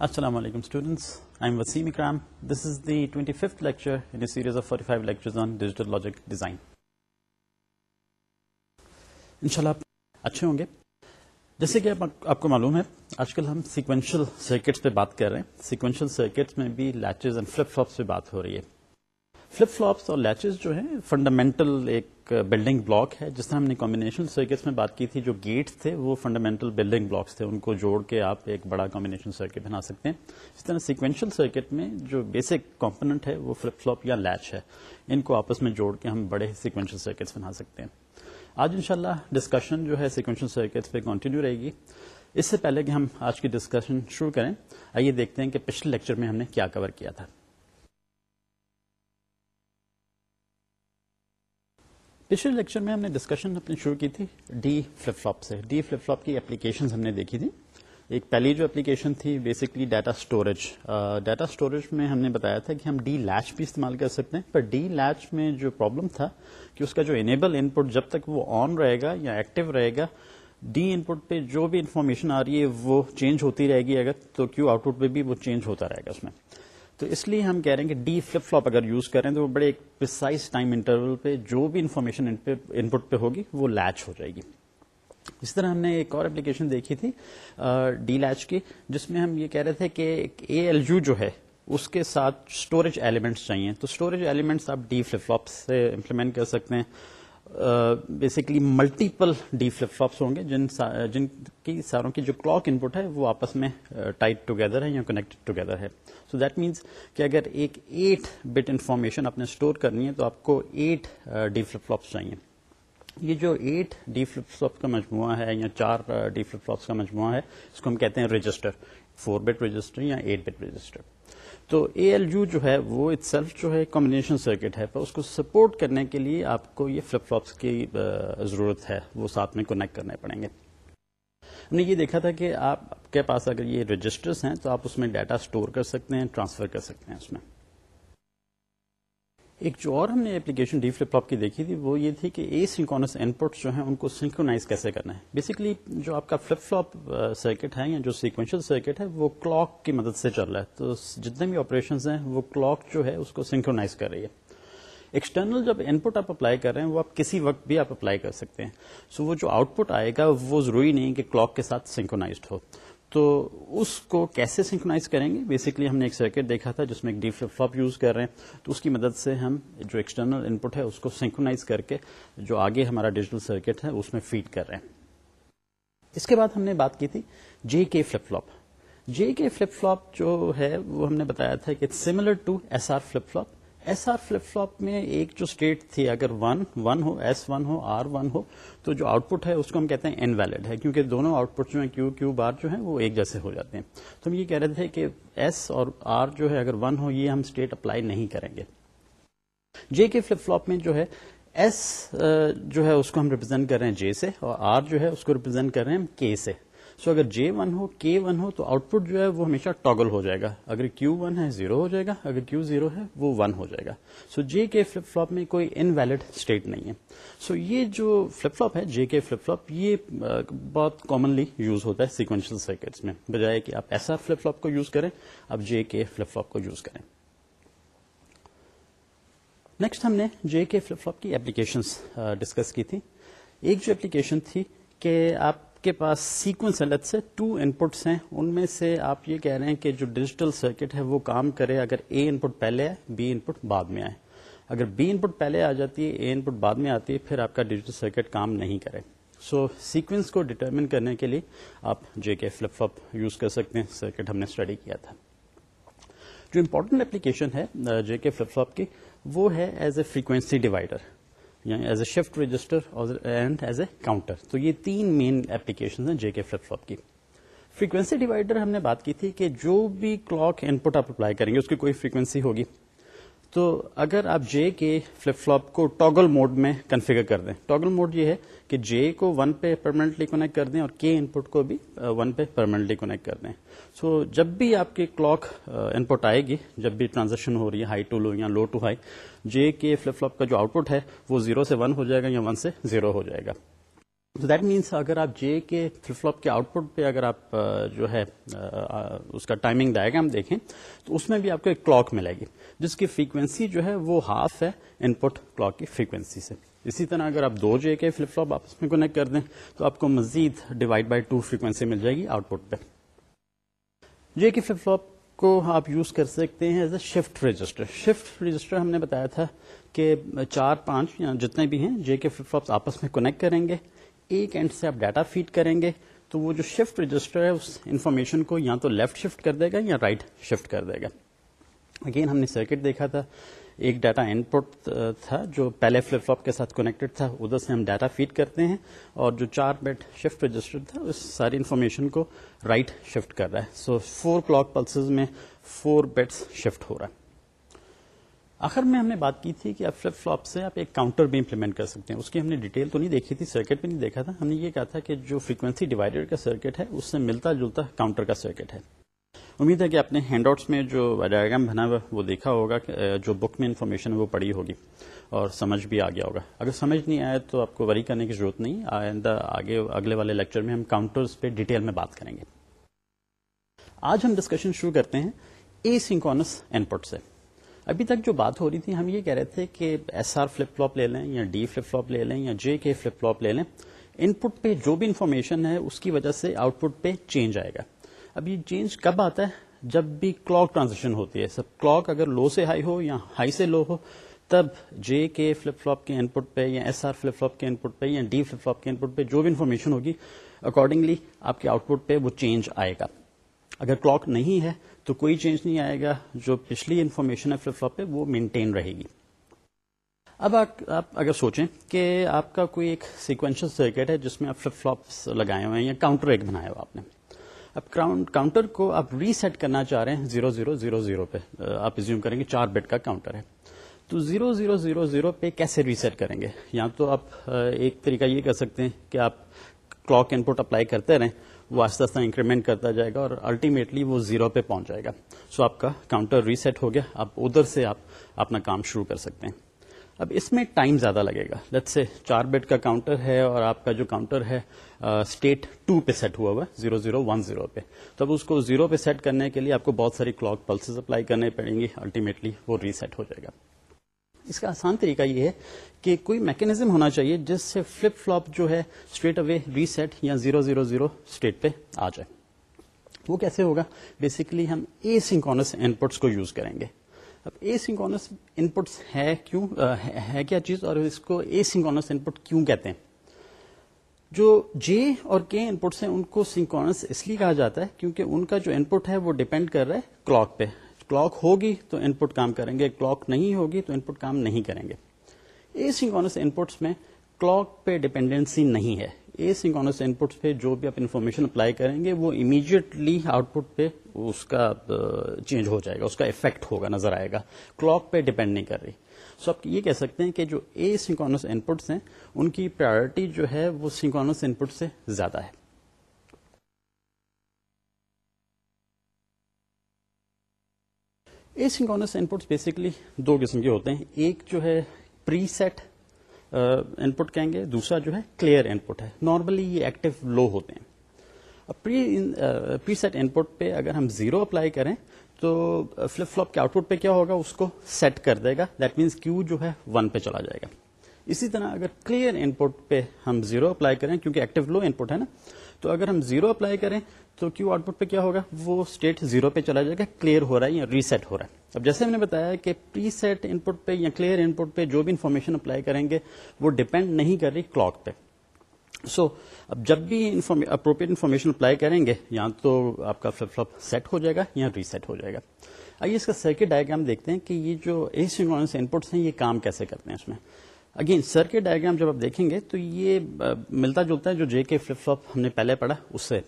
السلام علیکم students I am Waseem Ikram this is the twenty fifth lecture in series of forty five lectures on digital logic design ان شاء اللہ اچھے ہوں گے. جیسے کہ آپ کو معلوم ہے، آج کل ہم سیکوینشل سرکٹس پہ بات کر رہے ہیں۔ سیکوینشل سرکٹس میں بھی لیچز اینڈ فلپ فلپس پہ بات ہو رہی ہے۔ فلپ فلوپس اور لیچز جو ہیں فنڈامنٹل ایک بلڈنگ بلاک ہے۔ جس طرح ہم نے کمبینیشن سرکٹس میں بات کی تھی، جو گیٹس تھے، وہ فنڈامنٹل بلڈنگ بلاکس تھے۔ ان کو جوڑ کے آپ ایک بڑا کمبینیشن سرکٹ بنا سکتے ہیں۔ اس طرح سیکوینشل سرکٹ میں جو بیسک کمپوننٹ ہے، وہ فلپ فلوپ یا لیچ ہے۔ ان کو آپس میں جوڑ کے ہم بڑے سیکوینشل سرکٹس بنا سکتے ہیں۔ آج انشاءاللہ ڈسکشن جو ہے سیکوینشل سرکٹس پہ کنٹینیو رہے گی۔ اس سے پہلے کہ ہم آج کی ڈسکشن شروع کریں، آئیے دیکھتے ہیں کہ پچھلے لیکچر میں ہم نے کیا کور کیا تھا۔ پچھلے لیکچر میں ہم نے ڈسکشن اپنی شروع کی تھی ڈی فلپ فلوپ سے. ڈی فلپ فلوپ کی اپلیکیشن ہم نے دیکھی تھی. ایک پہلی جو اپلیکیشن تھی basically data storage data storage میں ہم نے بتایا تھا کہ ہم ڈی لیچ بھی استعمال کر سکتے ہیں. پر ڈی لیچ میں جو پرابلم تھا کہ اس کا جو انیبل ان پٹ جب تک وہ آن رہے گا یا ایکٹیو رہے گا ڈی ان پٹ پہ جو بھی انفارمیشن آ رہی ہے وہ چینج ہوتی رہے گی اگر تو کیو آؤٹ پٹ پہ بھی وہ چینج ہوتا رہے گا اس میں. تو اس لیے ہم کہہ رہے ہیں کہ ڈی فلپ فلوپ اگر یوز کریں تو وہ بڑے ایک ٹائم انٹرول پہ جو بھی انفارمیشن ان پٹ پہ ہوگی، وہ لیچ ہو جائے گی۔ اس طرح ہم نے ایک اور اپلیکیشن دیکھی تھی ڈی لیچ کی، جس میں ہم یہ کہہ رہے تھے کہ اے ایل یو جو ہے، اس کے ساتھ اسٹوریج ایلیمنٹس چاہیے۔ تو اسٹوریج ایلیمنٹس آپ ڈی فلپ فلوپ سے امپلیمنٹ کر سکتے ہیں۔ Basically multiple D flip flops ہوں گے، جن جن کی ساروں کی جو کلاک ان پٹ ہے وہ آپس میں ٹائٹ ٹوگیدر ہے یا کنیکٹ ٹوگیدر ہے۔ سو دیٹ مینس کہ اگر ایک ایٹ بٹ انفارمیشن آپ نے اسٹور کرنی ہے تو آپ کو ایٹ ڈی فلپ فلوپس چاہیے۔ یہ جو ایٹ ڈی فلپ فلوپ کا مجموعہ ہے یا چار ڈی فلپ فلوپس کا مجموعہ ہے، اس کو ہم کہتے ہیں رجسٹر، فور بٹ رجسٹر یا ایٹ بٹ رجسٹر۔ تو اے ایل یو جو ہے وہ اٹ سیلف جو ہے کمبینیشن سرکٹ ہے، پر اس کو سپورٹ کرنے کے لیے آپ کو یہ فلپ فلوپس کی ضرورت ہے، وہ ساتھ میں کنیکٹ کرنے پڑیں گے۔ ہم نے یہ دیکھا تھا کہ آپ کے پاس اگر یہ رجسٹرس ہیں تو آپ اس میں ڈیٹا اسٹور کر سکتے ہیں ٹرانسفر کر سکتے ہیں اس میں۔ ایک جو اور ہم نے اپلیکیشن ڈی فلپ کی دیکھی تھی، وہ یہ تھی کہ اے سنکونس ان پٹ جو ہیں، ان کو سنکرونائز کیسے کرنا ہے؟ بیسکلی جو آپ کا فلپ فلوپ سرکٹ ہے یا جو سیکوینشل سرکٹ ہے، وہ کلاک کی مدد سے چل رہا ہے۔ تو جتنے بھی آپریشن ہیں، وہ کلاک جو ہے، اس کو سنکرونائز کر رہی ہے۔ ایکسٹرنل جب ان پٹ آپ اپلائی کر رہے ہیں، وہ آپ کسی وقت بھی آپ اپلائی کر سکتے ہیں۔ سو so وہ جو آؤٹ پٹ آئے گا، وہ ضروری نہیں کہ کلاک کے ساتھ سنکرونائزڈ ہو۔ تو اس کو کیسے سنکھنائز کریں گے؟ بیسکلی ہم نے ایک سرکٹ دیکھا تھا جس میں ایک ڈی فلپ فلپ یوز کر رہے ہیں۔ تو اس کی مدد سے ہم جو ایکسٹرنل ان پٹ ہے اس کو سنکھنائز کر کے جو آگے ہمارا ڈیجیٹل سرکٹ ہے اس میں فیڈ کر رہے ہیں۔ اس کے بعد ہم نے بات کی تھی جے کے فلپ فلوپ جے کے فلپ فلوپ جو ہے وہ ہم نے بتایا تھا کہ similar to S R flip flop S R flip flop میں ایک جو اسٹیٹ تھی، اگر ون ون ہو ایس ون ہو آر ون ہو، تو جو آؤٹ پٹ ہے، اس کو ہم کہتے ہیں ان ویلڈ ہے، کیونکہ دونوں آؤٹ پٹ جو ہیں کیو کیو بار جو ہیں، وہ ایک جیسے ہو جاتے ہیں۔ تو ہم یہ کہہ رہے تھے کہ ایس اور آر جو ہے، اگر ون ہو، یہ ہم اسٹیٹ اپلائی نہیں کریں گے۔ جے کے فلپ فلوپ میں جو ہے ایس جو ہے، اس کو ہم ریپرزینٹ کر رہے ہیں جے سے اور آر جو ہے، اس کو ریپرزینٹ کر رہے ہیں کے سے۔ سو اگر جے ون ہو، کے ون ہو، تو آؤٹ پٹ جو ہے وہ ہمیشہ ٹاگل ہو جائے گا۔ اگر کیو ون ہے، زیرو ہو جائے گا۔ اگر کیو زیرو ہے، وہ ون ہو جائے گا۔ سو جے کے فلپ فلوپ میں کوئی ان ویلڈ اسٹیٹ نہیں ہے۔ سو یہ جو فلپ فلوپ ہے، جے کے فلپ فلوپ یہ بہت کامنلی یوز ہوتا ہے سیکوینشل سرکٹس میں۔ بجائے کہ آپ ایسا فلپ فلوپ کو یوز کریں، آپ جے کے فلپ فلوپ کو یوز کریں۔ نیکسٹ ہم نے جے کے فلپ فلوپ کی اپلیکیشن ڈسکس کی تھی۔ ایک جو اپلیکیشن تھی کہ آپ کے پاس سیکوینس الگ سے ٹو ان پٹس ہیں. ان میں سے آپ یہ کہہ رہے ہیں کہ جو ڈیجیٹل سرکٹ ہے وہ کام کرے اگر اے ان پٹ پہلے آئے بی ان پٹ بعد میں آئے. اگر بی ان پٹ پہلے آ جاتی ہے اے ان پٹ بعد میں آتی ہے پھر آپ کا ڈیجیٹل سرکٹ کام نہیں کرے. سو so, سیکوینس کو ڈٹرمن کرنے کے لیے آپ J K flip flip use کر سکتے ہیں. سرکٹ ہم نے اسٹڈی کیا تھا. جو امپورٹنٹ اپلیکیشن ہے جے کے فلپ فلپ کی وہ ہے as a frequency divider as a shift register and as a counter تو یہ تین مین اپلیکیشن ہیں جے کے فلپ فلپ کی. فریکوینسی ڈیوائڈر ہم نے بات کی تھی کہ جو بھی کلاک ان پٹ آپ اپلائی کریں گے، اس کی کوئی فریکوینسی ہوگی۔ تو اگر آپ جے کے فلپ فلوپ کو ٹاگل موڈ میں کنفیگر کر دیں ٹاگل موڈ یہ ہے کہ جے کو ون پہ پرماننٹلی کنیکٹ کر دیں اور کے ان پٹ کو بھی uh, ون پہ پرماننٹلی کنیکٹ کر دیں. سو so, جب بھی آپ کی کلاک ان پٹ آئے گی جب بھی ٹرانزیکشن ہو رہی ہے ہائی ٹو لو یا لو to high J K flip flop کا جو آؤٹ پٹ ہے وہ زیرو سے ون ہو جائے گا یا ون سے زیرو ہو جائے گا. تو دیٹ مینس اگر آپ جے کے فلپ فلوپ کے آؤٹ پٹ پہ اگر آپ جو ہے اس کا ٹائمنگ ڈائگرام دیکھیں، تو اس میں بھی آپ کو ایک کلاک ملے گی، جس کی فریکوینسی جو ہے وہ ہاف ہے ان پٹ کلاک کی فریکوینسی سے۔ اسی طرح اگر آپ دو جے کے فلپ فلوپ آپس میں کنیکٹ کر دیں، تو آپ کو مزید ڈیوائڈ بائی ٹو فریکوینسی مل جائے گی آؤٹ پٹ پہ۔ جے کے فلپ فلوپ کو آپ یوز کر سکتے ہیں as a shift register shift register ہم نے بتایا تھا کہ چار پانچ یا جتنے بھی ہیں جے کے فلپ فلوپس آپس میں کنیکٹ کریں گے۔ ایک اینڈ سے آپ ڈیٹا فیڈ کریں گے، تو وہ جو شفٹ رجسٹر ہے، اس انفارمیشن کو یا تو لیفٹ شفٹ کر دے گا یا رائٹ شفٹ کر دے گا۔ اگین ہم نے سرکٹ دیکھا تھا، ایک ڈیٹا ان پٹ تھا جو پہلے فلپ فلپ کے ساتھ کنیکٹڈ تھا، ادھر سے ہم ڈیٹا فیڈ کرتے ہیں اور جو چار بیٹ شفٹ رجسٹر تھا، اس ساری انفارمیشن کو رائٹ right شفٹ کر رہا ہے۔ سو فور کلاک پلسز میں فور بیٹس شفٹ ہو رہا ہے۔ آخر میں ہم نے بات کی تھی کہ آپ فلپ فلوپ سے آپ ایک کاؤنٹر بھی امپلیمنٹ کر سکتے ہیں۔ اس کی ہم نے ڈیٹیل تو نہیں دیکھی تھی سرکٹ بھی نہیں دیکھا تھا۔ ہم نے یہ کہا تھا کہ جو فریکوینسی ڈیوائڈر کا سرکٹ ہے، اس سے ملتا جلتا کاؤنٹر کا سرکٹ ہے۔ امید ہے کہ اپنے ہینڈ آؤٹس میں جو ڈائگرام بنا ہوا وہ دیکھا ہوگا جو بک میں انفارمیشن وہ پڑھی ہوگی۔ اور سمجھ بھی آ گیا ہوگا۔ اگر سمجھ نہیں آئے تو آپ کو وری کرنے کی ضرورت نہیں۔ آئندہ آگے، اگلے والے لیکچر میں ہم کاؤنٹرز پہ ڈیٹیل میں بات کریں گے۔ آج ہم ڈسکشن شروع کرتے ہیں اے سنکونس ان پٹ سے۔ ابھی تک جو بات ہو رہی تھی، ہم یہ کہہ رہے تھے کہ ایس آر فلپ فلوپ لے لیں یا ڈی فلپ فلوپ لے لیں یا جے کے فلپ فلوپ لے لیں، ان پٹ پہ جو بھی انفارمیشن ہے، اس کی وجہ سے آؤٹ پٹ پہ چینج آئے گا۔ اب یہ چینج کب آتا ہے؟ جب بھی کلاک ٹرانزیکشن ہوتی ہے۔ سب کلاک اگر لو سے ہائی ہو یا ہائی سے لو ہو، تب جے کے فلپ فلوپ کے ان پٹ پہ یا ایس آر فلپ فلوپ کے ان پٹ پہ یا ڈی فلپ فلوپ کے ان پٹ پہ جو بھی انفارمیشن ہوگی، اکارڈنگلی آپ کے آؤٹ پٹ پہ وہ چینج آئے گا۔ اگر کلاک نہیں ہے تو کوئی چینج نہیں آئے گا۔ جو پچھلی انفارمیشن ہے فلپ فلپ پہ، وہ مینٹین رہے گی۔ اب آپ اگر سوچیں کہ آپ کا کوئی ایک سیکوینشل سرکٹ ہے، جس میں آپ فلپ فلوپس لگائے ہوئے ہیں یا کاؤنٹر ایک بنایا ہوا آپ نے۔ اب کاؤنٹر کو آپ ریسیٹ کرنا چاہ رہے ہیں زیرو زیرو زیرو زیرو پہ۔ آپ ریزیوم کریں گے چار بیٹ کا کاؤنٹر ہے۔ تو زیرو زیرو زیرو زیرو پہ کیسے ریسیٹ کریں گے؟ یا تو آپ ایک طریقہ یہ کر سکتے ہیں کہ آپ کلاک ان پٹ اپلائی کرتے رہیں۔ وہ آہستہ آستہ انکریمنٹ کرتا جائے گا اور الٹیمیٹلی وہ زیرو پہ پہنچ جائے گا۔ سو آپ کا کاؤنٹر ریسیٹ ہو گیا۔ آپ ادھر سے آپ اپنا کام شروع کر سکتے ہیں۔ اب اس میں ٹائم زیادہ لگے گا۔ لیٹ سے چار بیڈ کا کاؤنٹر ہے اور آپ کا جو کاؤنٹر ہے اسٹیٹ ٹو پہ سیٹ ہوا ہوا ہے زیرو زیرو ون زیرو پہ۔ تو اب اس کو زیرو پہ سیٹ کرنے کے لیے آپ کو بہت ساری کلاک پلسز اپلائی کرنے پڑیں گی الٹیمیٹلی وہ ریسیٹ ہو جائے گا۔ اس کا آسان طریقہ یہ ہے کہ کوئی میکینزم ہونا چاہیے جس سے فلپ فلوپ جو ہے اسٹریٹ اوے ریسیٹ یا زیرو زیرو زیرو اسٹیٹ پہ آ جائے۔ وہ کیسے ہوگا؟ بیسکلی ہم اے سنکونس ان پٹس کو یوز کریں گے۔ اب اے سنکونس ان پٹس ہے کیوں؟ ہے کیا چیز اور اس کو اے سنکونس ان پٹ کیوں کہتے ہیں؟ جو جے اور کے ان پٹس ہیں ان کو سنکونس اس لیے کہا جاتا ہے کیونکہ ان کا جو ان پٹ ہے وہ ڈپینڈ کر رہا ہے کلاک پہ۔ کلاک ہوگی تو ان پٹ کام کریں گے کلاک نہیں ہوگی تو ان پٹ کام نہیں کریں گے۔ اے سنکونس ان پٹس میں کلاک پہ ڈپینڈینسی نہیں ہے۔ اے سنکونس ان پٹس پہ جو بھی آپ انفارمیشن اپلائی کریں گے، وہ امیڈیٹلی آؤٹ پٹ پہ اس کا چینج ہو جائے گا، اس کا افیکٹ ہوگا، نظر آئے گا۔ کلاک پہ ڈپینڈ نہیں کر رہی۔ سو آپ یہ کہہ سکتے ہیں کہ جو اے سنکونس ان پٹس ہیں، ان کی پرائرٹی جو ہے، وہ سنکونس ان پٹ سے زیادہ ہے۔ اے سنکونس ان پٹس بیسکلی دو قسم کے ہوتے ہیں۔ ایک جو ہے پری سیٹ ان پٹ کہیں گے. دوسرا جو ہے کلیئر ان پٹ ہے. نارملی یہ ایکٹیو لو ہوتے ہیں. پری سیٹ ان پٹ پہ اگر ہم زیرو اپلائی کریں تو uh, فلپ فلوپ کے آؤٹ پٹ پہ کیا ہوگا؟ اس کو سیٹ کر دے گا. دیٹ مینس کیو جو ہے ون پہ چلا جائے گا. اسی طرح اگر کلیئر ان پٹ پہ ہم زیرو اپلائی کریں کیونکہ ایکٹیو لو ان پٹ ہے نا تو اگر ہم زیرو اپلائی کریں تو کیو آؤٹ پٹ پہ کیا ہوگا؟ وہ اسٹیٹ زیرو پہ چلا جائے گا کلیئر ہو رہا ہے یا ریسیٹ ہو رہا ہے۔ اب جیسے ہم نے بتایا کہ پری سیٹ ان پٹ پہ یا کلیئر ان پٹ پہ جو بھی انفارمیشن اپلائی کریں گے وہ ڈپینڈ نہیں کر رہی کلاک پہ۔ سو so, اب جب بھی اپروپریٹ انفارمیشن اپلائی کریں گے یا تو آپ کا فلپ فلپ سیٹ ہو جائے گا یا ریسیٹ ہو جائے گا۔ آئیے اس کا سرکٹ ڈائگرام دیکھتے ہیں کہ یہ جو ایسنس ان پٹس ہیں یہ کام کیسے کرتے ہیں اس میں۔ اگین سرکٹ ڈائگرام جب آپ دیکھیں گے تو یہ ملتا جلتا ہے جو جے کے فلپ فلپ ہم نے پہلے پڑھا، اس سے۔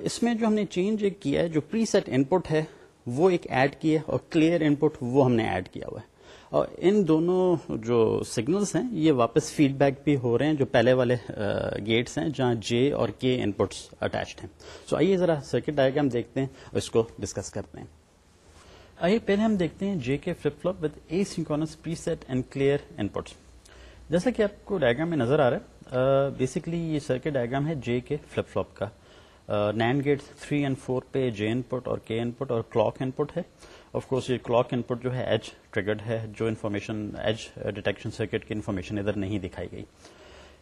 اس میں جو ہم نے چینج ایک کیا ہے، جو پری سیٹ ان پٹ ہے، وہ ایک ایڈ کیا اور کلیئر ان پٹ وہ ہم نے ایڈ کیا ہوا ہے۔ اور ان دونوں جو سگنلس ہیں، یہ واپس فیڈ بیک بھی ہو رہے ہیں جو پہلے والے گیٹس ہیں جہاں جے اور کے ان پٹس اٹیچڈ ہیں۔ سو آئیے ذرا سرکٹ ڈائگرام دیکھتے ہیں اور اس کو ڈسکس کرتے ہیں۔ آئیے پہلے ہم دیکھتے ہیں J K flip flip with asynchronous preset and clear inputs جیسا کہ آپ کو ڈائگرام میں نظر آ رہا ہے بیسکلی یہ سرکٹ ڈائگرام ہے جے کے فلپ فلوپ کا nand gate three and four پہ جے ان پٹ اور کے ان پٹ اور کلاک ان پٹ ہے۔ آف کورس یہ کلاک ان پٹ جو ہے ایج ٹریگرڈ ہے، جو انفارمیشن ایج ڈیٹیکشن سرکٹ کی انفارمیشن ادھر نہیں دکھائی گئی۔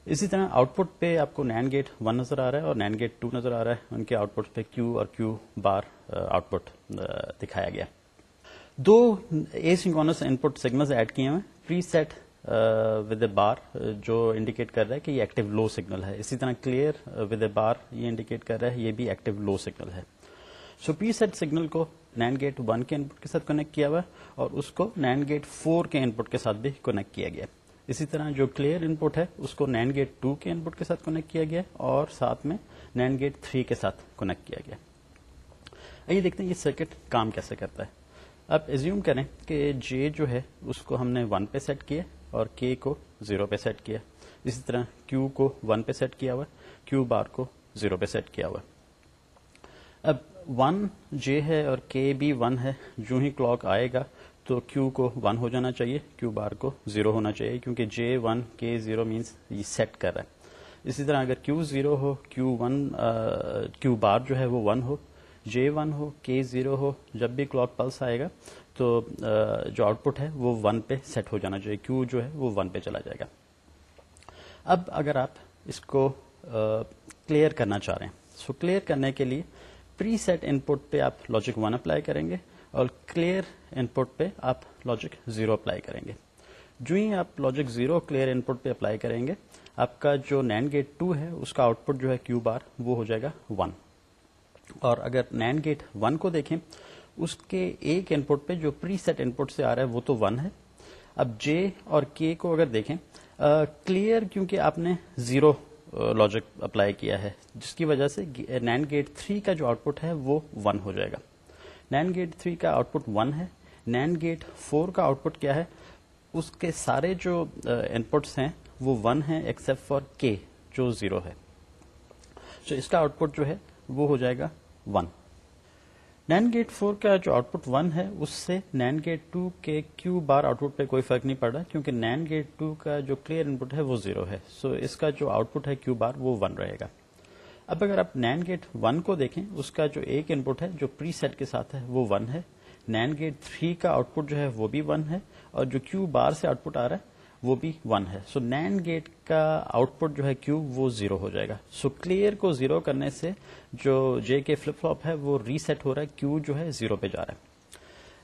اسی طرح آؤٹ پٹ پہ آپ کو نین گیٹ ون نظر آ رہا ہے اور نین گیٹ ٹو نظر آ رہا ہے۔ ان کے آؤٹ پٹ پہ کیو اور کیو بار آؤٹ پٹ دکھایا گیا۔ ہے دو اے سنکونس ان پٹ سگنل ایڈ کیے ہوئے پری سیٹ ود اے بار جو انڈیکیٹ کر رہا ہے کہ یہ ایکٹیو لو سگنل ہے۔ اسی طرح کلیئر ود اے بار یہ انڈیکیٹ کر رہا ہے، یہ بھی ایکٹیو لو سگنل ہے۔ سو پری سیٹ سگنل کو نین گیٹ ون کے ان پٹ کے ساتھ کنیکٹ کیا ہوا اور اس کو نین گیٹ فور کے ان پٹ کے ساتھ بھی کنیکٹ کیا گیا اسی طرح جو کلیئر ان پٹ ہے، اس کو نین گیٹ ٹو کے ان پٹ کے ساتھ کنیکٹ کیا گیا اور ساتھ میں نین گیٹ تھری کے ساتھ کنیکٹ کیا گیا آئیے دیکھتے ہیں یہ سرکٹ کام کیسے کرتا ہے۔ اب ایزیوم کریں کہ جے جو ہے اس کو ہم نے ون پہ سیٹ کیا اور کے کو زیرو پہ سیٹ کیا۔ اسی طرح کیو کو ون پہ سیٹ کیا ہوا کیو بار کو زیرو پہ سیٹ کیا ہوا۔ اب ون جے ہے اور کے بھی ون ہے، جو ہی کلاک آئے گا تو کیو کو ون ہو جانا چاہیے کیو بار کو زیرو ہونا چاہیے، کیونکہ J one K zero means یہ سیٹ کر رہا ہے۔ اسی طرح اگر کیو زیرو ہو کیو ون کیو بار جو ہے وہ ون ہو جے ون ہو کے زیرو ہو، جب بھی کلاک پلس آئے گا تو جو آؤٹ پٹ ہے وہ ون پہ سیٹ ہو جانا چاہیے کیو جو ہے وہ ون پہ چلا جائے گا۔ اب اگر آپ اس کو کلیئر کرنا چاہ رہے ہیں سو کلیئر کرنے کے لیے پری سیٹ ان پٹ پہ آپ لاجک ون اپلائی کریں گے اور کلیئر ان پٹ پہ آپ لاجک زیرو اپلائی کریں گے۔ جو ہی آپ logic zero clear input پہ اپلائی کریں گے، آپ کا جو نین گیٹ ٹو ہے، اس کا آؤٹ پٹ جو ہے کیو بار وہ ہو جائے گا ون اور اگر نین گیٹ ون کو دیکھیں، اس کے ایک ان پٹ پہ جو پری سیٹ ان پٹ سے آ رہا ہے، وہ تو ون ہے۔ اب جے اور کے کو اگر دیکھیں کلیئر کیونکہ آپ نے زیرو لاجک اپلائی کیا ہے، جس کی وجہ سے نین گیٹ تھری کا جو آؤٹ پٹ ہے، وہ ون ہو جائے گا۔ نین گیٹ تھری کا آؤٹ پٹ ون ہے۔ نین گیٹ فور کا آؤٹ پٹ کیا ہے؟ اس کے سارے جو ان پٹس ہیں، وہ ون ہے ایکسپٹ فار کے جو زیرو ہے۔ So اس کا آؤٹ پٹ جو ہے، وہ ہو جائے گا ون نین گیٹ فور کا جو آؤٹ پٹ ون ہے، اس سے نین گیٹ ٹو کے کیو بار آؤٹ پٹ پہ کوئی فرق نہیں پڑ رہا کیونکہ نین گیٹ ٹو کا جو کلیئر ان پٹ ہے وہ زیرو ہے۔ سو so اس کا جو آؤٹ پٹ ہے کیو بار وہ ون رہے گا۔ اب اگر آپ نین گیٹ ون کو دیکھیں، اس کا جو ایک ان پٹ ہے جو پری سیٹ کے ساتھ ہے وہ ون ہے۔ نین گیٹ تھری کا آؤٹ پٹ جو ہے وہ بھی ون ہے اور جو کیو بار سے آؤٹ پٹ آ رہا ہے وہ بھی ون ہے۔ سو نین گیٹ کا آؤٹ پٹ جو ہے کیو وہ زیرو ہو جائے گا۔ سو کلیئر کو زیرو کرنے سے جو جے کے فلپ فلوپ ہے وہ ریسیٹ ہو رہا ہے کیو جو ہے زیرو پہ جا رہا ہے۔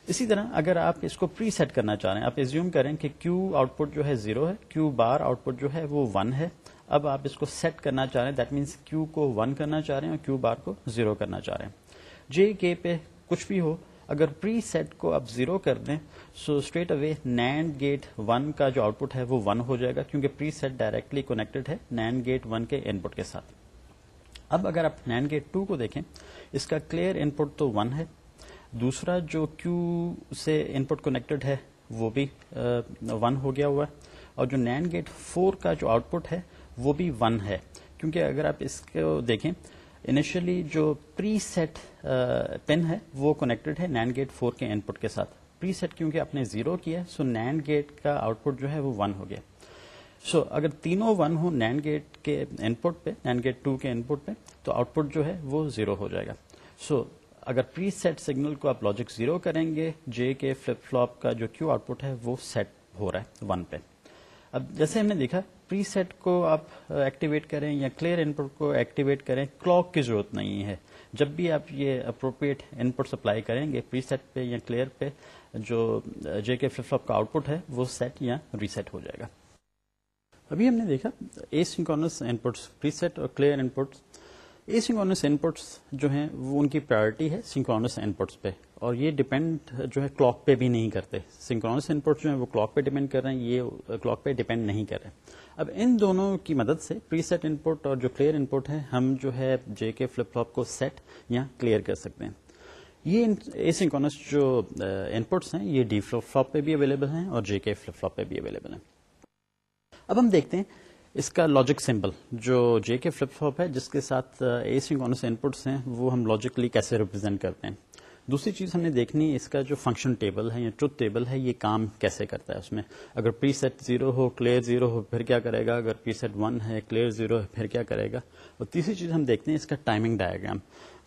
اسی طرح اگر آپ اس کو پری سیٹ کرنا چاہ رہے ہیں، آپ ایزیوم کریں کہ کیو آؤٹ پٹ جو ہے زیرو ہے کیو بار آؤٹ پٹ جو ہے وہ ون ہے۔ اب آپ اس کو سیٹ کرنا چاہ رہے ہیں دیٹ مینس کیو کو ون کرنا چاہ رہے ہیں اور کیو بار کو زیرو کرنا چاہ رہے ہیں۔ جے کے پہ کچھ بھی ہو اگر پری سیٹ کو آپ زیرو کر دیں so straight away nand gate one کا جو آؤٹ پٹ ہے وہ ون ہو جائے گا، کیونکہ پری سیٹ ڈائریکٹلی کونیکٹڈ ہے نینڈ گیٹ ون کے ان پٹ کے ساتھ۔ اب اگر آپ نین گیٹ ٹو کو دیکھیں، اس کا کلیئر ان پٹ تو ون ہے، دوسرا جو کیو سے ان پٹ کونیکٹڈ ہے وہ بھی uh, ون ہو گیا ہوا ہے، اور جو نین گیٹ فور کا جو آؤٹ پٹ ہے وہ بھی ون ہے۔ کیونکہ اگر آپ اس کو دیکھیں انیشلی جو پری سیٹ پن ہے، وہ کنیکٹڈ ہے نین گیٹ فور کے ان پٹ کے ساتھ. پری سیٹ کیونکہ آپ نے زیرو کیا سو نین گیٹ کا آؤٹ پٹ جو ہے وہ ون ہو گیا. سو اگر تینوں ون ہو نین گیٹ کے ان پٹ پہ نین گیٹ ٹو کے ان پٹ پہ، تو آؤٹ پٹ جو ہے وہ زیرو ہو جائے گا. سو اگر پری سیٹ سگنل کو آپ لاجک زیرو کریں گے جے کے فلپ فلوپ کا جو کیو آؤٹ پٹ ہے وہ سیٹ ہو رہا ہے ون پہ. اب جیسے ہم نے دیکھا پری سیٹ کو آپ uh, ایکٹیویٹ کریں یا کلیئر ان پٹ کو ایکٹیویٹ کریں کلاک کی ضرورت نہیں ہے۔ جب بھی آپ یہ اپروپریٹ ان پٹ سپلائی کریں گے پری سیٹ پہ یا کلیئر پہ، جو جے کے فلپ فلپ کا آؤٹ پٹ ہے، وہ سیٹ یا ریسیٹ ہو جائے گا۔ ابھی ہم نے دیکھا اے سنکونس ان پٹس پری سیٹ اور کلیئر ان پٹس اے سنکونس ان پٹس جو ہیں، وہ ان کی پرائرٹی ہے سنکونس ان پٹس پہ۔ اور یہ ڈپینڈ جو ہے کلاک پہ بھی نہیں کرتے۔ سنکونس ان پٹس جو ہیں، وہ کلاک پہ ڈپینڈ کر رہے ہیں، یہ uh, کلاک پہ ڈپینڈ نہیں کر رہے۔ اب ان دونوں کی مدد سے پری سیٹ ان پٹ اور جو کلیئر ان پٹ ہے ہم جو ہے جے کے فلپ فلوپ کو سیٹ یا کلیئر کر سکتے ہیں۔ یہ اے جو ان پٹس ہیں، یہ ڈی فلپ فلوپ پہ بھی اویلیبل ہیں اور جے کے فلپ فلوپ پہ بھی اویلیبل ہیں۔ اب ہم دیکھتے ہیں اس کا لاجک سمبل جو جے کے فلپ فلوپ ہے، جس کے ساتھ اے سنکونس ان پٹس ہیں، وہ ہم لاجکلی کیسے ریپرزینٹ کرتے ہیں۔ دوسری چیز ہم نے دیکھنی اس کا جو فنکشن ٹیبل ہے یا ٹروتھ ٹیبل ہے، یہ کام کیسے کرتا ہے اس میں؟ اگر پری سیٹ زیرو ہو کلیئر زیرو ہو، پھر کیا کرے گا؟ اگر پری سیٹ ون ہے کلیئر زیرو ہے، پھر کیا کرے گا؟ اور تیسری چیز ہم دیکھتے ہیں اس کا ٹائمنگ ڈائگرام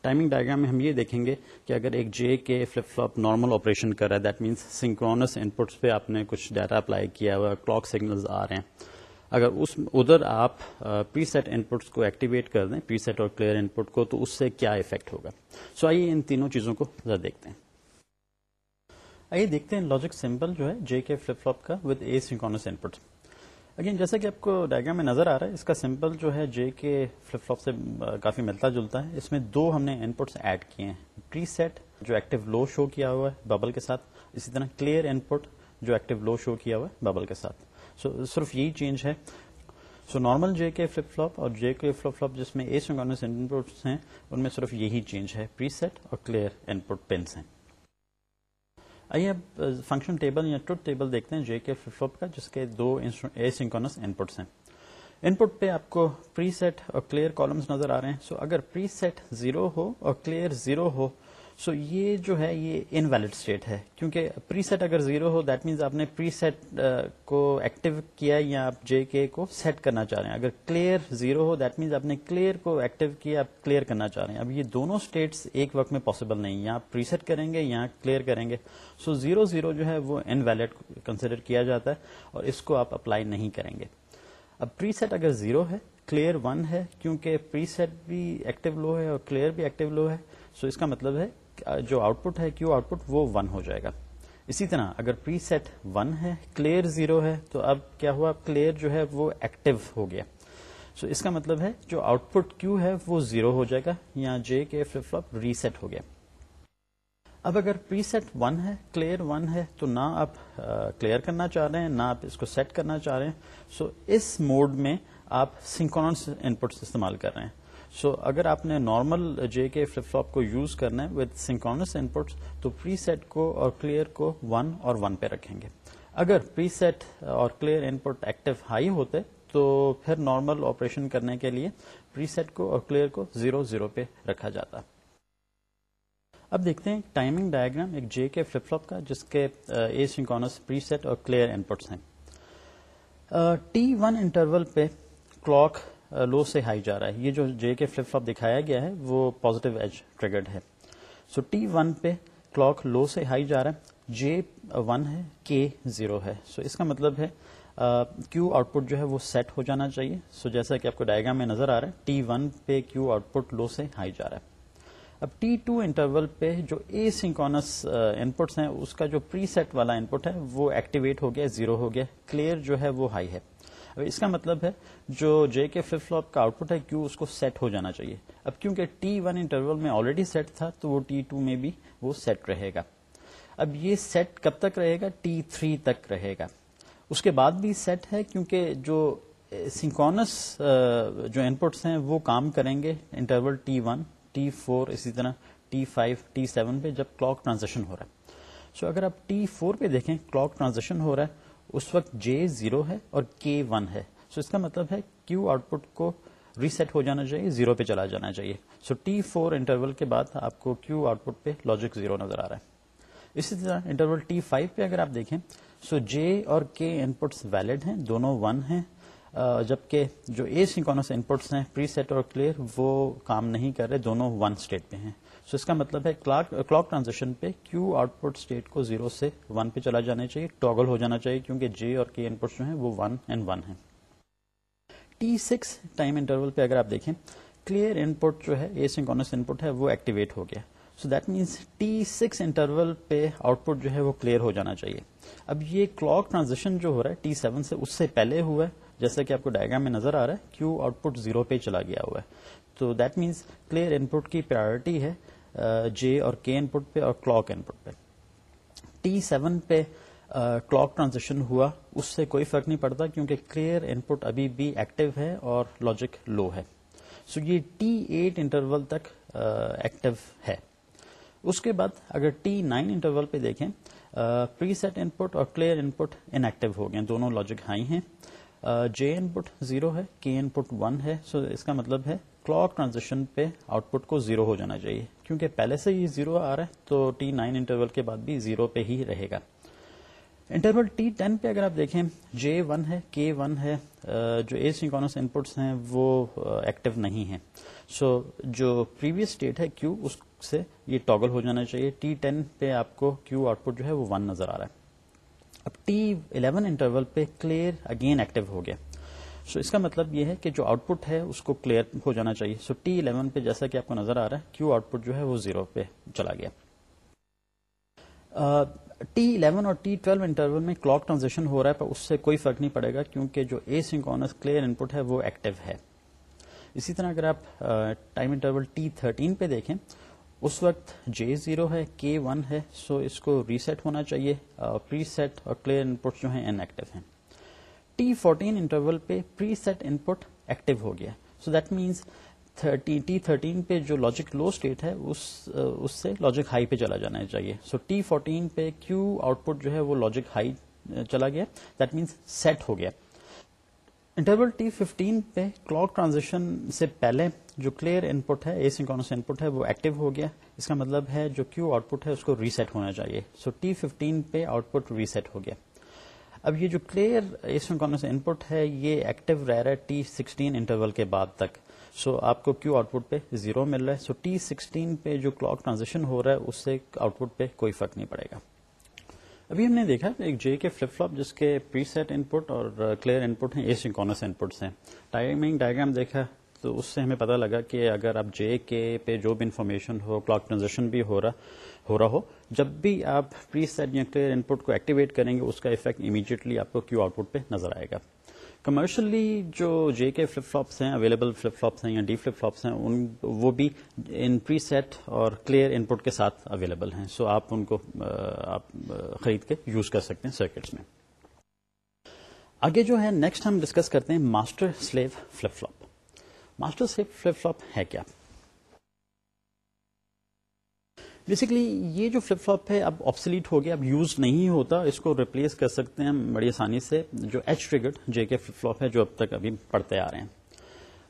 ٹائمنگ ڈائگرام میں ہم یہ دیکھیں گے کہ اگر ایک J K flip flip normal operation کر رہا ہے that means synchronous inputs پہ آپ نے کچھ ڈیٹا اپلائی کیا ہوا کلاک سگنلز آ رہے ہیں۔ اگر اس ادھر آپ پری سیٹ ان پٹس کو ایکٹیویٹ کر دیں پری سیٹ اور کلیئر ان پٹ کو، تو اس سے کیا افیکٹ ہوگا؟ سو آئیے ان تینوں چیزوں کو ذرا دیکھتے ہیں۔ آئیے دیکھتے ہیں لاجک سمپل جو ہے جے کے فلپ فلپ کا with a سنکونس input again جیسا کہ آپ کو ڈائگرام میں نظر آ رہا ہے، اس کا سمپل جو ہے جے کے فلپ فلپ سے کافی ملتا جلتا ہے۔ اس میں دو ہم نے ان پٹس ایڈ کیے ہیں۔ پری سیٹ جو ایکٹیو لو شو کیا ہوا ہے ببل کے ساتھ، اسی طرح کلیئر ان پٹ جو ایکٹیو لو شو کیا ہوا ہے ببل کے ساتھ۔ سو صرف یہی چینج ہے سو نارمل جے کے فلپ فلپ اور جے کے فلپ فلپ جس میں ایس ان پٹس ہیں ان میں صرف یہی چینج ہے پری سیٹ اور کلیئر ان پٹ پنس ہیں آئیے اب فنکشن ٹیبل یا ٹروٹ ٹیبل دیکھتے ہیں جے کے فلپ فلپ کا جس کے دو ایس ان پٹس ہیں ان پٹ پہ آپ کو پری سیٹ اور کلیئر کالمس نظر آ رہے ہیں سو so, اگر پری سیٹ زیرو ہو اور کلیئر زیرو ہو سو یہ جو ہے، یہ ان ویلڈ اسٹیٹ ہے۔ کیونکہ پری سیٹ اگر زیرو ہو دیٹ مینس آپ نے پری سیٹ کو ایکٹیو کیا یا آپ جے کے کو سیٹ کرنا چاہ رہے ہیں۔ اگر کلیئر زیرو ہو دیٹ مینس آپ نے کلیئر کو ایکٹیو کیا، آپ کلیئر کرنا چاہ رہے ہیں۔ اب یہ دونوں اسٹیٹس ایک وقت میں پاسبل نہیں یا آپ پری سیٹ کریں گے یا کلیئر کریں گے۔ سو زیرو زیرو جو ہے، وہ ان ویلڈ کنسیڈر کیا جاتا ہے اور اس کو آپ اپلائی نہیں کریں گے۔ اب پری سیٹ اگر زیرو ہے کلیئر ون ہے، کیونکہ پری سیٹ بھی ایکٹیو لو ہے اور کلیئر بھی ایکٹیو لو ہے۔ سو اس کا مطلب ہے جو آؤٹ پٹ ہے کیو آؤٹ پٹ وہ ون ہو جائے گا۔ اسی طرح اگر پری سیٹ ون ہے کلیئر زیرو ہے، تو اب کیا ہوا؟ کلیئر جو ہے وہ ایکٹیو ہو گیا۔ سو so اس کا مطلب ہے جو آؤٹ پٹ کیو ہے وہ زیرو ہو جائے گا یا جے کے فلپ فلپ ریسیٹ ہو گیا۔ اب اگر پری سیٹ ون ہے کلیئر ون ہے، تو نہ آپ کلیئر کرنا چاہ رہے ہیں، نہ آپ اس کو سیٹ کرنا چاہ رہے ہیں۔ سو so اس موڈ میں آپ سنکونس ان پٹس استعمال کر رہے ہیں۔ سو so, اگر آپ نے نارمل جے کے فلپ فلپ کو یوز کرنا ہے وتھ سنکونس ان پٹس تو پری سیٹ کو اور کلیئر کو ون اور ون پہ رکھیں گے۔ اگر پری سیٹ اور clear input active high ہوتے تو پھر نارمل آپریشن کرنے کے لیے پری سیٹ کو اور کلیئر کو زیرو زیرو پہ رکھا جاتا۔ اب دیکھتے ہیں ٹائمنگ ڈائگرام ایک جے کے فلپ فلپ کا جس کے اے سنکونس پری سیٹ اور کلیئر ان پٹس ہیں ٹی ون انٹرول پہ کلاک لو سے ہائی جا رہا ہے۔ یہ جو جے کے فلپ فلپ دکھایا گیا ہے، وہ پوزیٹو ایج ٹریگرڈ ہے۔ سو ٹی ون پہ کلاک لو سے ہائی جا رہا ہے۔ جے ون ہے کے زیرو ہے۔ سو اس کا مطلب ہے کیو آؤٹ پٹ جو ہے وہ سیٹ ہو جانا چاہیے۔ سو جیسا کہ آپ کو ڈائگرام میں نظر آ رہا ہے ٹی ون پہ کیو آؤٹ پٹ لو سے ہائی جا رہا ہے۔ اب ٹی ٹو انٹرول پہ جو اے سنکونس ان پٹس ہیں، اس کا جو پری سیٹ والا ان پٹ ہے، وہ ایکٹیویٹ ہو گیا زیرو ہو گیا۔ کلیئر جو ہے وہ ہائی ہے۔ اب اس کا مطلب ہے جو جے کے فلپ فلپ کا آؤٹ پٹ ہے، کیوں اس کو سیٹ ہو جانا چاہیے؟ اب کیونکہ ٹی ون انٹرول میں آلریڈی سیٹ تھا، تو وہ ٹی ٹو میں بھی وہ سیٹ رہے گا۔ اب یہ سیٹ کب تک رہے گا؟ ٹی تھری تک رہے گا۔ اس کے بعد بھی سیٹ ہے، کیونکہ جو سنکونس جو ان پٹس ہیں، وہ کام کریں گے interval T one T four اسی طرح ٹی فائیو ٹی سیون پہ جب کلاک ٹرانزیکشن ہو رہا ہے۔ سو so اگر آپ ٹی فور پہ دیکھیں کلاک ٹرانزیکشن ہو رہا ہے اس وقت جے زیرو ہے اور کے ون ہے۔ سو اس کا مطلب ہے کیو آؤٹ پٹ کو ریسیٹ ہو جانا چاہیے زیرو پہ چلا جانا چاہیے۔ سو ٹی فور انٹرول کے بعد آپ کو کیو آؤٹ پٹ پہ لاجک زیرو نظر آ رہا ہے۔ اسی طرح انٹرول ٹی فائیو پہ اگر آپ دیکھیں سو جے اور کے ان پٹس ویلڈ ہیں، دونوں ون ہیں۔ جبکہ جو اے سنکونس ان پٹس ہیں پری سیٹ اور کلیئر وہ کام نہیں کر رہے، دونوں ون اسٹیٹ پہ ہیں۔ سو اس کا مطلب ہے کلاک ٹرانزیکشن uh, پہ کیو آؤٹ پٹ اسٹیٹ کو زیرو سے ون پہ چلا جانا چاہیے ٹاگل ہو جانا چاہیے، کیونکہ جے اور کے ان پٹس جو ہیں وہ ون اینڈ ون ہیں. ٹی سکس ٹائم انٹرول پہ اگر آپ دیکھیں کلیئر ان پٹ جو ہے اے سنکونس ان پٹ ہے، وہ ایکٹیویٹ ہو گیا. So that means T six interval پہ آؤٹ پٹ جو ہے وہ کلیئر ہو جانا چاہیے. اب یہ کلاک ٹرانزیکشن جو ہو رہا ہے ٹی سیون سے اس سے پہلے ہوا ہے، جیسا کہ آپ کو ڈائگرام میں نظر آ رہا ہے کیو آؤٹ پٹ زیرو پہ چلا گیا ہوا ہے. تو that means clear input کی پرائرٹی ہے uh, جے اور کے ان پٹ پہ اور کلاک ان پٹ پہ. ٹی سیون پہ uh, کلاک ٹرانزیکشن ہوا. اس سے کوئی فرق نہیں پڑتا کیونکہ کلیئر ان پٹ ابھی بھی ایکٹیو ہے اور لاجک لو ہے. سو یہ ٹی ایٹ انٹرول تک uh, ایکٹیو ہے. اس کے بعد اگر ٹی نائن انٹرول پہ دیکھیں پری سیٹ ان پٹ اور clear in put in active ہو گئے. دونوں لاجک ہائی ہیں. جے ان پٹ زیرو ہے کے ان پٹ ون ہے. سو اس کا مطلب ہے کلاک ٹرانزیکشن پہ آؤٹ پٹ کو زیرو ہو جانا چاہیے۔ کیونکہ پہلے سے ہی زیرو آ رہا ہے، تو ٹی نائن انٹرول کے بعد بھی زیرو پہ ہی رہے گا۔ انٹرول ٹی ٹین پہ اگر آپ دیکھیں جے ون ہے کے ون ہے جو اے سنکونس ان پٹس ہیں، وہ ایکٹیو نہیں ہیں۔ سو جو پریویس اسٹیٹ ہے کیو اس سے یہ ٹاگل ہو جانا چاہیے۔ ٹی ٹین پہ آپ کو کیو آؤٹ پٹ جو ہے، وہ ون نظر آ رہا ہے۔ اب ٹی الیون انٹرول پہ کلیئر اگین ایکٹیو ہو گیا۔ سو اس کا مطلب یہ ہے کہ جو آؤٹ پٹ ہے اس کو کلیئر ہو جانا چاہیے۔ سو ٹی الیون پہ جیسا کہ آپ کو نظر آ رہا ہے کیو آؤٹ پٹ جو ہے وہ زیرو پہ چلا گیا۔ ٹی الیون اور ٹی ٹویلو انٹرول میں کلاک ٹرانزیکشن ہو رہا ہے، پر اس سے کوئی فرق نہیں پڑے گا، کیونکہ جو اے سنکونس کلیئر ان پٹ ہے وہ ایکٹیو ہے۔ اسی طرح اگر آپ ٹائم انٹرول ٹی تھرٹین پہ دیکھیں، اس وقت جے زیرو ہے کے ون ہے سو اس کو ریسیٹ ہونا چاہیے۔ پری سیٹ اور کلیئر ان پٹ جو ہیں ان ایکٹیو ہیں۔ ٹی فورٹین انٹرول پہ preset input active ہو گیا۔ So that means T thirteen پہ جو لاجک لو اسٹیٹ ہے، اس اس سے لاجک ہائی پہ چلا جانا چاہیے۔ سو ٹی فورٹین پہ کیو آؤٹ پٹ جو ہے وہ لاجک ہائی چلا گیا۔ دیٹ مینس سیٹ ہو گیا۔ انٹرول ٹی ففٹین پہ کلاک ٹرانزیکشن سے پہلے جو کلیئر ان پٹ ہے اے سنکونس ان پٹ ہے، وہ ایکٹیو ہو گیا۔ اس کا مطلب ہے جو کیو آؤٹ پٹ ہے، اس کو ریسیٹ ہونا چاہیے۔ سو ٹی ففٹین پہ آؤٹ پٹ ریسیٹ ہو گیا۔ اب یہ جو کلیئر اے سنکونس ان پٹ ہے، یہ ایکٹیو رہ رہا ہے ٹی سکسٹین انٹرول کے بعد تک. سو آپ کو کیو آؤٹ پٹ پہ زیرو مل رہا ہے. سو ٹی سکسٹین پہ جو کلاک ٹرانزیکشن ہو رہا ہے، اس سے آؤٹ پٹ پہ کوئی فرق نہیں پڑے گا. ابھی ہم نے دیکھا ایک جے کے فلپ فلپ جس کے پری سیٹ ان پٹ اور کلیئر ان پٹ ہیں اے ان پٹس ہیں. ٹائمنگ ڈائگرام دیکھا تو اس سے ہمیں پتا لگا کہ اگر آپ جے کے پہ جو بھی انفارمیشن ہو کلاک ٹرانزیکشن بھی ہو رہا ہو رہا ہو۔ جب بھی آپ پری سیٹ یا کلیئر ان پٹ کو ایکٹیویٹ کریں گے، اس کا افیکٹ امیڈیٹلی آپ کو کیو آؤٹ پٹ پہ نظر آئے گا۔ کمرشلی جو جے کے فلپ فلپس ہیں اویلیبل فلپ فلپس ہیں یا ڈی فلپ فلپس ہیں، ان وہ بھی ان پری سیٹ اور کلیئر ان پٹ کے ساتھ اویلیبل ہیں۔ سو آپ ان کو آپ خرید کے یوز کر سکتے ہیں سرکٹس میں۔ آگے جو ہے نیکسٹ ہم ڈسکس کرتے ہیں master slave flip flop master slave flip flop ہے کیا؟ بیسکلی یہ جو فلپ فلپ ہے اب آپسلیٹ ہو گیا، اب یوز نہیں ہوتا، اس کو ریپلیس کر سکتے ہیں بڑی آسانی سے، جو ایچ ٹریگڈ جے کے فلپ فلپ ہے، جو اب تک ابھی پڑھتے آ رہے ہیں.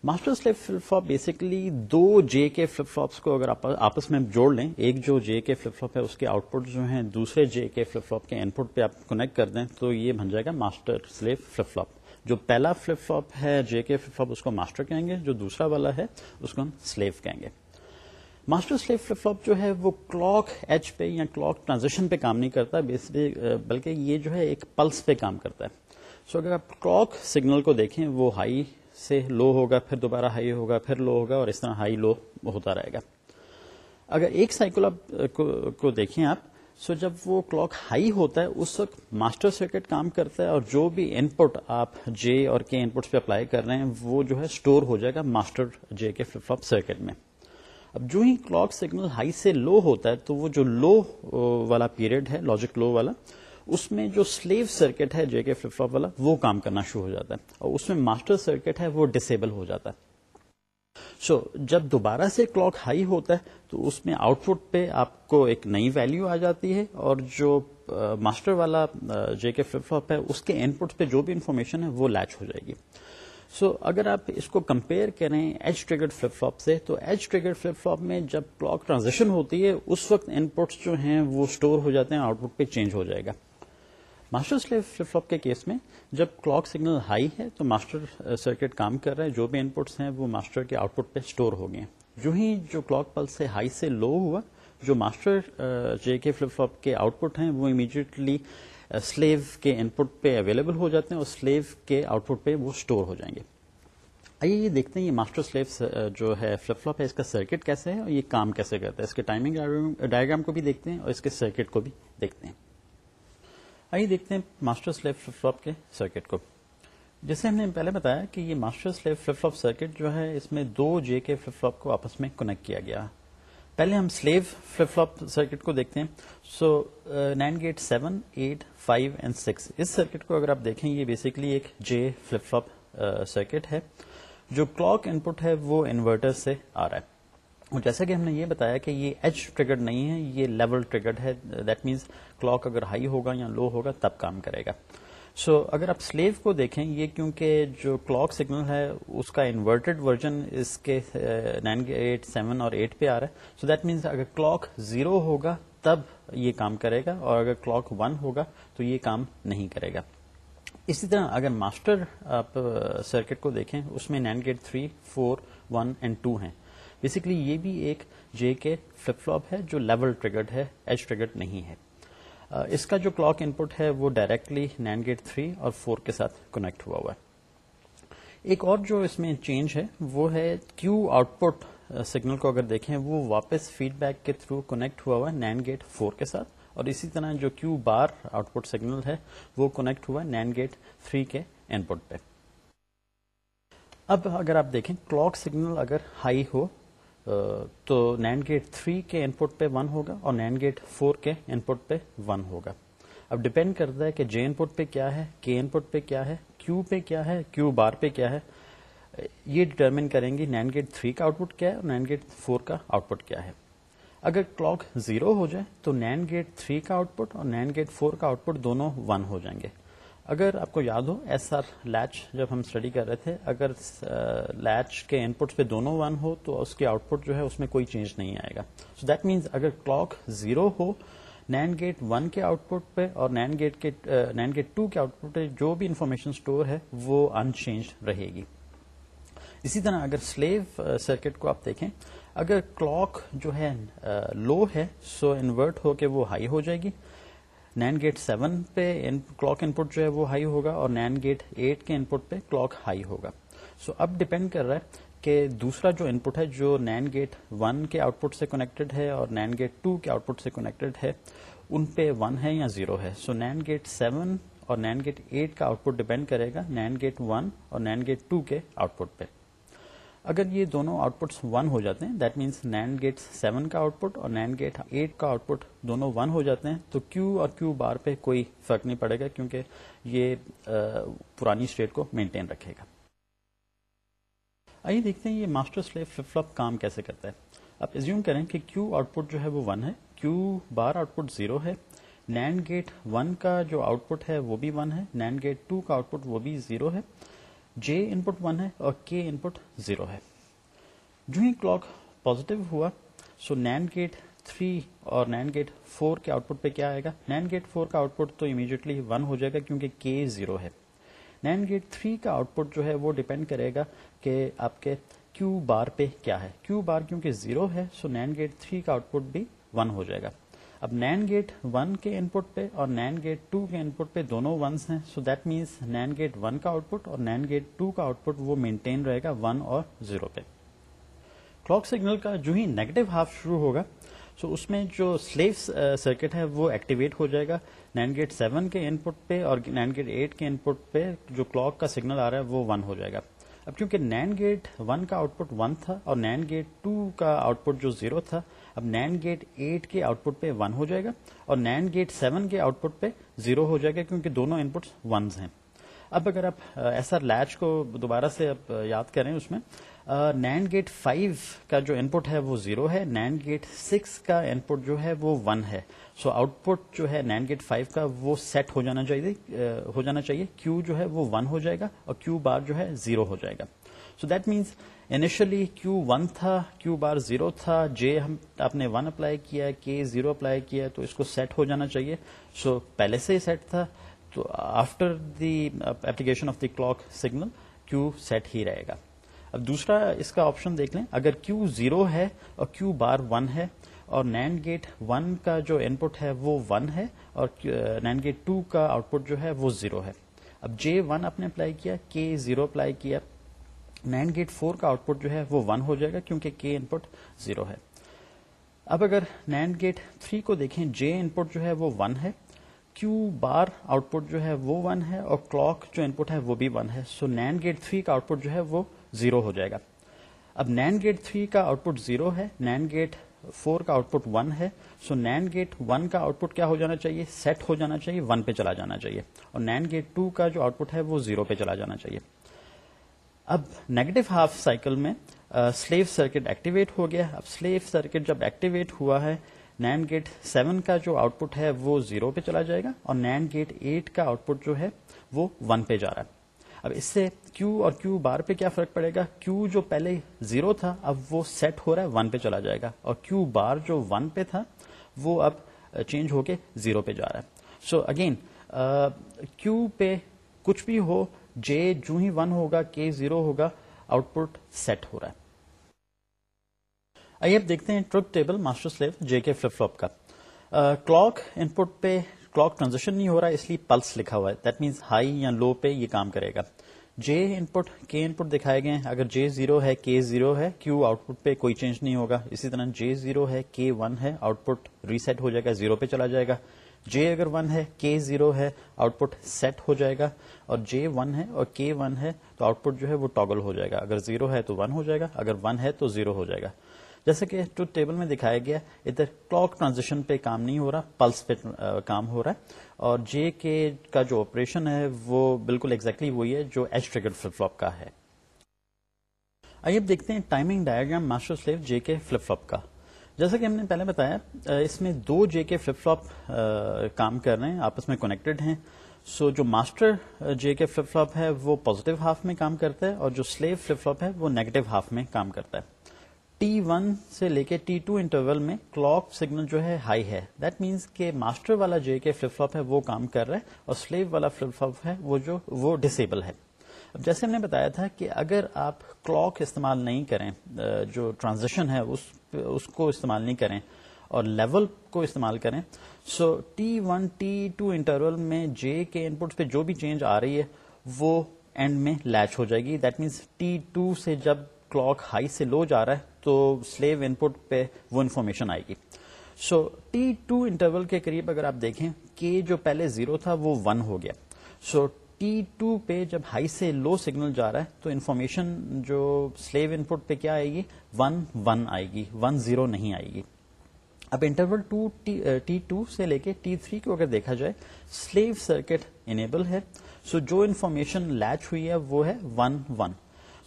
Master slave flip flop basically دو جے کے فلپ فلپس کو اگر آپس میں جوڑ لیں، ایک جو جے کے فلپ فلپ ہے اس کے آؤٹ پٹ جو ہیں، دوسرے جے کے فلپ فلپ کے ان پٹ پہ آپ کنیکٹ کر دیں، تو یہ بن جائے گا ماسٹر سلیپ فلپ فلپ جو پہلا فلپ فلپ ہے جے کے فلپ فلپ اس کو ماسٹر کہیں گے، جو دوسرا والا ہے، اس کو ہم سلیو کہیں گے. ماسٹر سلیو فلپ فلپ جو ہے وہ کلاک ایچ پہ یا کلاک ٹرانزیکشن پہ کام نہیں کرتا بلکہ یہ جو ہے ایک پلس پہ کام کرتا ہے۔ سو so اگر آپ کلاک سگنل کو دیکھیں، وہ ہائی سے لو ہوگا، پھر دوبارہ ہائی ہوگا، پھر لو ہوگا، اور اس طرح ہائی لو ہوتا رہے گا۔ اگر ایک سائیکل آپ کو دیکھیں آپ سو جب وہ کلاک ہائی ہوتا ہے، اس وقت ماسٹر سرکٹ کام کرتا ہے اور جو بھی ان پٹ آپ جے اور کے ان پٹس پہ اپلائی کر رہے ہیں، وہ جو ہے اسٹور ہو جائے گا master J K flip flop circuit میں۔ اب جو ہی کلاک سگنل ہائی سے لو ہوتا ہے تو وہ جو لو uh, والا پیریڈ ہے لاجک لو والا اس میں جو سلیو سرکٹ ہے جے کے فلپ فلپ والا وہ کام کرنا شروع ہو جاتا ہے اور اس میں ماسٹر سرکٹ ہے وہ ڈسیبل ہو جاتا ہے۔ سو so, جب دوبارہ سے کلاک ہائی ہوتا ہے تو اس میں آؤٹ پٹ پہ آپ کو ایک نئی ویلو آ جاتی ہے اور جو uh, ماسٹر والا جے کے فلپ فلپ ہے اس کے ان پٹ پہ جو بھی انفارمیشن ہے وہ لیچ ہو جائے گی۔ سو so, اگر آپ اس کو کمپیئر کریں ایچ ٹریگڈ فلپ فلپ سے تو ایچ ٹریگڈ فلپ فلپ میں جب کلاک ٹرانزیکشن ہوتی ہے اس وقت ان پٹس جو ہیں وہ اسٹور ہو جاتے ہیں آؤٹ پٹ پہ چینج ہو جائے گا۔ ماسٹر سلیو فلپ فلپ کے کیس میں جب کلاک سگنل ہائی ہے تو ماسٹر سرکٹ کام کر رہا ہے جو بھی ان پٹس ہیں وہ ماسٹر کے آؤٹ پٹ پہ اسٹور ہو گئے۔ جو ہی جو کلاک پلس سے ہائی سے لو ہوا جو master J K flip flop کے آؤٹ پٹ ہیں وہ امیڈیٹلی سلیو کے ان پٹ پہ اویلیبل ہو جاتے ہیں اور سلیو کے آؤٹ پٹ پہ وہ اسٹور ہو جائیں گے۔ آئیے یہ دیکھتے ہیں یہ ماسٹر سلیو uh, جو ہے فلپ فلپ ہے، اس کا سرکٹ کیسے ہے اور یہ کام کیسے کرتا ہے۔ اس کے ٹائمنگ ڈائگرام کو بھی دیکھتے ہیں اور اس کے سرکٹ کو بھی دیکھتے ہیں۔ آئیے دیکھتے ہیں ماسٹر سلیو فلپ فلپ کے سرکٹ کو۔ جیسے ہم نے پہلے بتایا کہ یہ master slave flip flop circuit جو ہے، اس میں دو جے کے فلپ فلپ کو آپس میں کنیکٹ کیا گیا۔ پہلے ہم سلیو فلپ فلپ سرکٹ کو دیکھتے ہیں۔ So NAND gate seven eight five and six us circuit کو اگر آپ دیکھیں، یہ بیسکلی ایک J flip flop uh, circuit ہے۔ جو کلاک ان پٹ ہے، وہ انورٹر سے آ رہا ہے۔ اور جیسا کہ ہم نے یہ بتایا کہ یہ ایچ ٹریگرڈ نہیں ہے، یہ لیول ٹریگرڈ ہے۔ دیٹ مینس کلاک اگر ہائی ہوگا یا لو ہوگا، تب کام کرے گا۔ سو so, اگر آپ سلیو کو دیکھیں یہ کیونکہ جو کلاک سگنل ہے اس کا انورٹڈ ورژن اس کے نائن ایٹ سیون اور ایٹ پہ آ رہا ہے۔ سو دیٹ مینس اگر کلاک زیرو ہوگا تب یہ کام کرے گا اور اگر کلاک ون ہوگا تو یہ کام نہیں کرے گا۔ اسی طرح اگر ماسٹر آپ سرکٹ کو دیکھیں اس میں nine gate three four one and two ہیں۔ بیسکلی یہ بھی ایک جے کے فلپ فلوپ ہے جو لیول ٹریگرڈ ہے ایچ ٹریگرڈ نہیں ہے۔ اس کا جو کلاک ان پٹ ہے وہ ڈائریکٹلی نائن گیٹ تھری اور فور کے ساتھ کنیکٹ ہوا ہوا ہے۔ ایک اور جو اس میں چینج ہے، وہ ہے کیو آؤٹ پٹ سگنل کو اگر دیکھیں، وہ واپس فیڈ بیک کے تھرو کنیکٹ ہوا ہوا ہے نائن گیٹ فور کے ساتھ۔ اور اسی طرح جو کیو بار آؤٹ پٹ سگنل ہے، وہ کنیکٹ ہوا ہے نائن گیٹ تھری کے ان پٹ پہ۔ اب اگر آپ دیکھیں کلاک سگنل اگر ہائی ہو تو نائن گیٹ تھری کے ان پٹ پہ ون ہوگا اور نائن گیٹ فور کے ان پٹ پہ ون ہوگا۔ اب ڈپینڈ کرتا ہے کہ جے ان پٹ پہ کیا ہے، کے ان پٹ پہ کیا ہے، کیو پہ کیا ہے، کیو بار پہ کیا ہے، یہ ڈٹرمن کریں گے نائن گیٹ تھری کا آؤٹ پٹ کیا ہے اور نائن گیٹ فور کا آؤٹ پٹ کیا ہے۔ اگر کلاک زیرو ہو جائے تو نائن گیٹ تھری کا آؤٹ پٹ اور نائن گیٹ فور کا آؤٹ پٹ دونوں ون ہو جائیں گے۔ اگر آپ کو یاد ہو ایس آر لیچ جب ہم اسٹڈی کر رہے تھے، اگر لیچ کے ان پٹس پہ دونوں ون ہو تو اس کے آؤٹ پٹ جو ہے اس میں کوئی چینج نہیں آئے گا۔ سو دیٹ مینس اگر کلاک زیرو ہو نائن گیٹ ون کے آؤٹ پٹ پہ اور نائن گیٹ کے نائن گیٹ ٹو کے آؤٹ پٹ پہ جو بھی انفارمیشن اسٹور ہے، وہ ان چینج رہے گی۔ اسی طرح اگر سلیو سرکٹ کو آپ دیکھیں، اگر کلاک جو ہے لو ہے سو انورٹ ہو کے وہ ہائی ہو جائے گی۔ نائن گیٹ سیون پہ کلاک ان پٹ جو ہے وہ ہائی ہوگا اور نائن گیٹ ایٹ کے ان پٹ پہ کلاک ہائی ہوگا۔ سو اب ڈپینڈ کر رہا ہے کہ دوسرا جو ان پٹ ہے جو نائن گیٹ ون کے آؤٹ پٹ سے کنیکٹڈ ہے اور نائن گیٹ ٹو کے آؤٹ پٹ سے کنیکٹڈ ہے، ان پہ ون ہے یا زیرو ہے؟ سو نائن گیٹ سیون اور نائن گیٹ ایٹ کا آؤٹ پٹ ڈپینڈ کرے گا نائن گیٹ ون اور نائن گیٹ ٹو کے آؤٹ پٹ پہ۔ اگر یہ دونوں آؤٹ پٹس ون ہو جاتے ہیں that means NAND gate seven کا آؤٹ پٹ اور نائن گیٹ ایٹ کا آؤٹ پٹ دونوں ون ہو جاتے ہیں، تو کیو اور کیو بار پہ کوئی فرق نہیں پڑے گا کیونکہ یہ پرانی اسٹیٹ کو مینٹین رکھے گا۔ آئیے دیکھتے ہیں یہ ماسٹر سلیو فلپ فلپ کام کیسے کرتا ہے۔ آپ ایزیوم کریں کہ کیو آؤٹ پٹ جو ہے وہ ون ہے Q bar output zero ہے نائن گیٹ ون کا جو آؤٹ پٹ ہے وہ بھی ون ہے نائن گیٹ ٹو کا آؤٹ پٹ وہ بھی زیرو ہے جے ان پٹ ون ہے اور کے ان پٹ زیرو ہے۔ جو ہی کلاک پوزیٹو ہوا سو نین گیٹ تھری اور نین گیٹ فور کے آؤٹ پٹ پہ کیا آئے گا؟ نین گیٹ فور کا آؤٹ پٹ تو امیڈیٹلی ون ہو جائے گا کیونکہ کے زیرو ہے۔ نین گیٹ تھری کا آؤٹ پٹ جو ہے وہ ڈیپینڈ کرے گا کہ آپ کے کیو بار پہ کیا ہے۔ کیو بار کیونکہ زیرو ہے سو نین گیٹ تھری کا آؤٹ پٹ بھی ون ہو جائے گا۔ اب نین گیٹ ون کے ان پٹ پہ اور نین گیٹ ٹو کے ان پٹ پہ دونوں ونس ہیں۔ So that means NAND gate one کا آؤٹ پٹ اور نین گیٹ ٹو کا آؤٹ پٹ وہ مینٹین رہے گا ون اور زیرو پہ۔ کلاک سگنل کا جو ہی نیگیٹو ہاف شروع ہوگا سو اس میں جو سلیو سرکٹ uh, ہے وہ ایکٹیویٹ ہو جائے گا۔ نائن گیٹ سیون کے ان پٹ پہ اور نائن گیٹ ایٹ کے ان پٹ پہ جو کلاک کا سگنل آ رہا ہے وہ ون ہو جائے گا۔ اب کیونکہ نائن گیٹ ون کا آؤٹ پٹ ون تھا اور نائن گیٹ ٹو کا آؤٹ پٹ جو زیرو تھا اب نین گیٹ ایٹ کے آؤٹ پٹ پہ ون ہو جائے گا اور نین گیٹ سیون کے آؤٹ پٹ پہ زیرو ہو جائے گا کیونکہ دونوں ان پٹس ونز ہیں۔ اب اگر آپ ایسا لیچ کو دوبارہ سے آپ یاد کریں اس میں نین گیٹ فائیو کا جو ان پٹ ہے وہ زیرو ہے، نین گیٹ سکس کا ان پٹ جو ہے وہ ون ہے۔ سو آؤٹ پٹ جو ہے نین گیٹ فائیو کا وہ سیٹ ہو جانا چاہیے ہو جانا چاہیے کیو جو ہے وہ ون ہو جائے گا اور کیو بار جو ہے زیرو ہو جائے گا۔ So that means initially Q one تھا کیو بار زیرو تھا جے ہم آپ نے ون اپلائی کیا ہے کے زیرو اپلائی کیا ہے تو اس کو سیٹ ہو جانا چاہیے. سو so, پہلے سے ہی سیٹ تھا تو after the application of the clock signal Q set ہی رہے گا. اب دوسرا اس کا آپشن دیکھ لیں. اگر کیو زیرو ہے اور کیو بار ون ہے اور نین گیٹ ون کا جو ان پٹ ہے وہ ون ہے اور نین گیٹ ٹو کا آؤٹ پٹ جو ہے وہ زیرو ہے. اب جے ون آپ نے اپلائی کیا کے زیرو اپلائی کیا. نائن گیٹ فور کا آؤٹ پٹ جو ہے وہ ون ہو جائے گا کیونکہ کے ان پٹ زیرو ہے۔ اب اگر نائن گیٹ تھری کو دیکھیں، جے ان پٹ جو ہے وہ ون ہے۔ کیو بار آؤٹ پٹ جو ہے وہ ون ہے اور کلاک جو ان پٹ ہے وہ بھی ون ہے۔ سو نائن گیٹ تھری کا آؤٹ پٹ جو ہے وہ زیرو ہو جائے گا۔ اب نائن گیٹ تھری کا آؤٹ پٹ زیرو ہے، نائن گیٹ فور کا آؤٹ پٹ ون ہے۔ سو نائن گیٹ ون کا آؤٹ پٹ کیا ہو جانا چاہیے؟ سیٹ ہو جانا چاہیے، ون پہ چلا جانا چاہیے۔ اور نائن گیٹ ٹو کا جو آؤٹ پٹ ہے وہ زیرو پہ چلا جانا چاہیے۔ اب نیگیٹو ہاف سائیکل میں سلیو سرکٹ ایکٹیویٹ ہو گیا. اب سلیو سرکٹ جب ایکٹیویٹ ہوا ہے نین گیٹ سیون کا جو آؤٹ پٹ ہے وہ زیرو پہ چلا جائے گا اور نین گیٹ ایٹ کا آؤٹ پٹ جو ہے وہ ون پہ جا رہا ہے. اب اس سے کیو اور کیو بار پہ کیا فرق پڑے گا؟ کیو جو پہلے زیرو تھا اب وہ سیٹ ہو رہا ہے ون پہ چلا جائے گا اور کیو بار جو ون پہ تھا وہ اب uh, چینج ہو کے زیرو پہ جا رہا ہے. سو اگین کیو پہ کچھ بھی ہو جے جو ہی ون ہوگا کے زیرو ہوگا آؤٹ پٹ سیٹ ہو رہا ہے آئیے اب دیکھتے ہیں truth table master slave J K flip flop کا کلاک ان پٹ پہ کلاک ٹرانزیکشن نہیں ہو رہا اس لیے پلس لکھا ہوا ہے دیٹ مینس ہائی یا لو پہ یہ کام کرے گا جے ان پٹ کے ان پٹ دکھائے گئے اگر جے زیرو ہے کے زیرو ہے کیو آؤٹ پٹ پہ کوئی چینج نہیں ہوگا اسی طرح جے زیرو ہے کے ون ہے آؤٹ پٹ ریسیٹ ہو جائے گا زیرو پہ چلا جائے گا جے اگر ون ہے کے زیرو ہے آؤٹ پٹ سیٹ ہو جائے گا اور جے ون ہے اور کے ون ہے تو آؤٹ پٹ جو ہے وہ ٹاگل ہو جائے گا۔ اگر زیرو ہے تو ون ہو جائے گا، اگر ون ہے تو زیرو ہو جائے گا۔ جیسے کہ ٹروتھ ٹیبل میں دکھایا گیا ادھر کلاک ٹرانزیکشن پہ کام نہیں ہو رہا پلس پہ کام ہو رہا ہے اور جے کے کا جو آپریشن ہے وہ بالکل ایگزیکٹلی وہی ہے جو ایچ ٹریگر فلپ فلوپ کا ہے۔ آئیے اب دیکھتے ہیں timing diagram master slave J K flip flop کا۔ جیسا کہ ہم نے پہلے بتایا اس میں دو جے کے فلپ فلوپ کام کر رہے ہیں، آپس میں کنیکٹڈ ہیں۔ سو جو master J K flip flop ہے، وہ پوزیٹو ہاف میں کام کرتا ہے اور جو سلیو فلپ فلوپ ہے، وہ نیگیٹو ہاف میں کام کرتا ہے۔ ٹی ون سے لے کے ٹی ٹو انٹرول میں کلاک سگنل جو ہے ہائی ہے۔ دیٹ مینس کہ ماسٹر والا جے کے فلپ فلپ ہے، وہ کام کر رہا ہے اور سلیو والا فلپ فلپ ہے، وہ جو، وہ ڈسیبل ہے۔ اب جیسے ہم نے بتایا تھا کہ اگر آپ کلاک استعمال نہیں کریں جو ٹرانزیکشن ہے، اس اس کو استعمال نہیں کریں اور لیول کو استعمال کریں، so T one, T two interval میں جے کے ان پٹ پہ جو بھی چینج آ رہی ہے، وہ اینڈ میں لیچ ہو جائے گی۔ دیٹ مینس ٹی ٹو سے جب کلاک ہائی سے لو جا رہا ہے، تو سلیو ان پٹ پہ وہ انفارمیشن آئے گی۔ سو ٹی ٹو انٹرول کے قریب اگر آپ دیکھیں کہ جو پہلے زیرو تھا، وہ ون ہو گیا۔ سو ٹی ٹو پہ جب ہائی سے لو سگنل جا رہا ہے تو انفارمیشن جو سلیو ان پٹ پہ کیا آئے گی؟ ون ون آئے گی ون زیرو نہیں آئے گی۔ اب انٹرول ٹو ٹی ٹو سے لے کے ٹی تھری کو اگر دیکھا جائے سلیو سرکٹ انیبل ہے۔ سو so جو انفارمیشن لیچ ہوئی ہے وہ ہے one one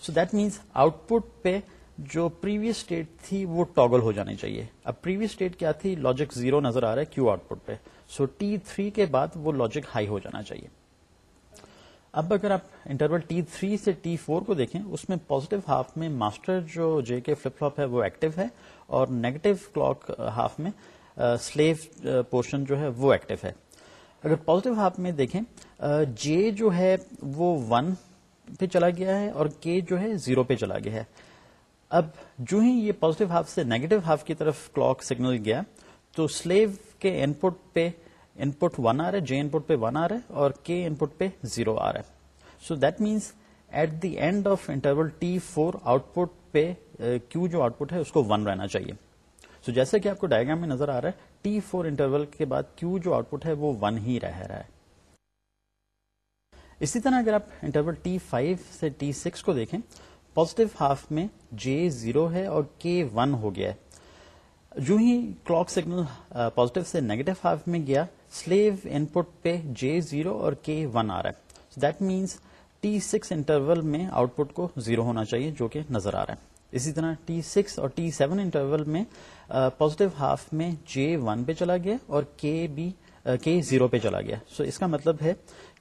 so that means output پہ جو پریویس اسٹیٹ تھی وہ ٹاگل ہو جانی چاہیے۔ اب پریویس اسٹیٹ کیا تھی؟ لاجک زیرو نظر آ رہا ہے کیو آؤٹ پٹ پہ۔ سو ٹی تھری کے بعد وہ لاجک ہائی ہو جانا چاہیے۔ اب اگر آپ انٹرول ٹی تھری سے ٹی فور کو دیکھیں، اس میں پوزیٹو ہاف میں ماسٹر جو جے کے فلپ فلپ ہے وہ ایکٹیو ہے اور نیگیٹو کلاک ہاف میں uh, سلیو پورشن uh, جو ہے وہ ایکٹیو ہے۔ اگر پوزیٹو ہاف میں دیکھیں uh, جے جو ہے وہ ون پہ چلا گیا ہے اور کے جو ہے زیرو پہ چلا گیا ہے۔ اب جو ہی یہ پوزیٹو ہاف سے نیگیٹو ہاف کی طرف کلاک سگنل گیا، تو سلیو کے ان پٹ پہ ان پٹ ون آ رہا ہے جے ان پٹ پہ ون آ رہا ہے اور کے ان پٹ پہ زیرو آ رہا ہے so that means at the end of interval T four output پہ کیو جو آؤٹ پٹ ہے اس کو ون رہنا چاہیے سو so جیسے کہ آپ کو ڈائگرام میں نظر آ رہا ہے ٹی فور انٹرول کے بعد کیو جو آؤٹ پٹ ہے وہ ون ہی رہ رہا ہے اسی طرح اگر آپ انٹرول ٹی فائیو سے ٹی سکس کو دیکھیں پوزیٹو ہاف میں جے زیرو ہے اور کے ون ہو گیا ہے جو ہی کلاک سگنل پوزیٹو سے نیگیٹو ہاف میں گیا سلیو ان پٹ پہ جے زیرو اور کے ون آ رہا ہے that means T six interval میں آؤٹ پٹ کو زیرو ہونا چاہیے جو کہ نظر آ رہا ہے اسی طرح ٹی سکس اور ٹی سیون انٹرول میں پوزیٹو ہاف میں جے ون پہ چلا گیا اور کے بی کے زیرو پہ چلا گیا سو so اس کا مطلب ہے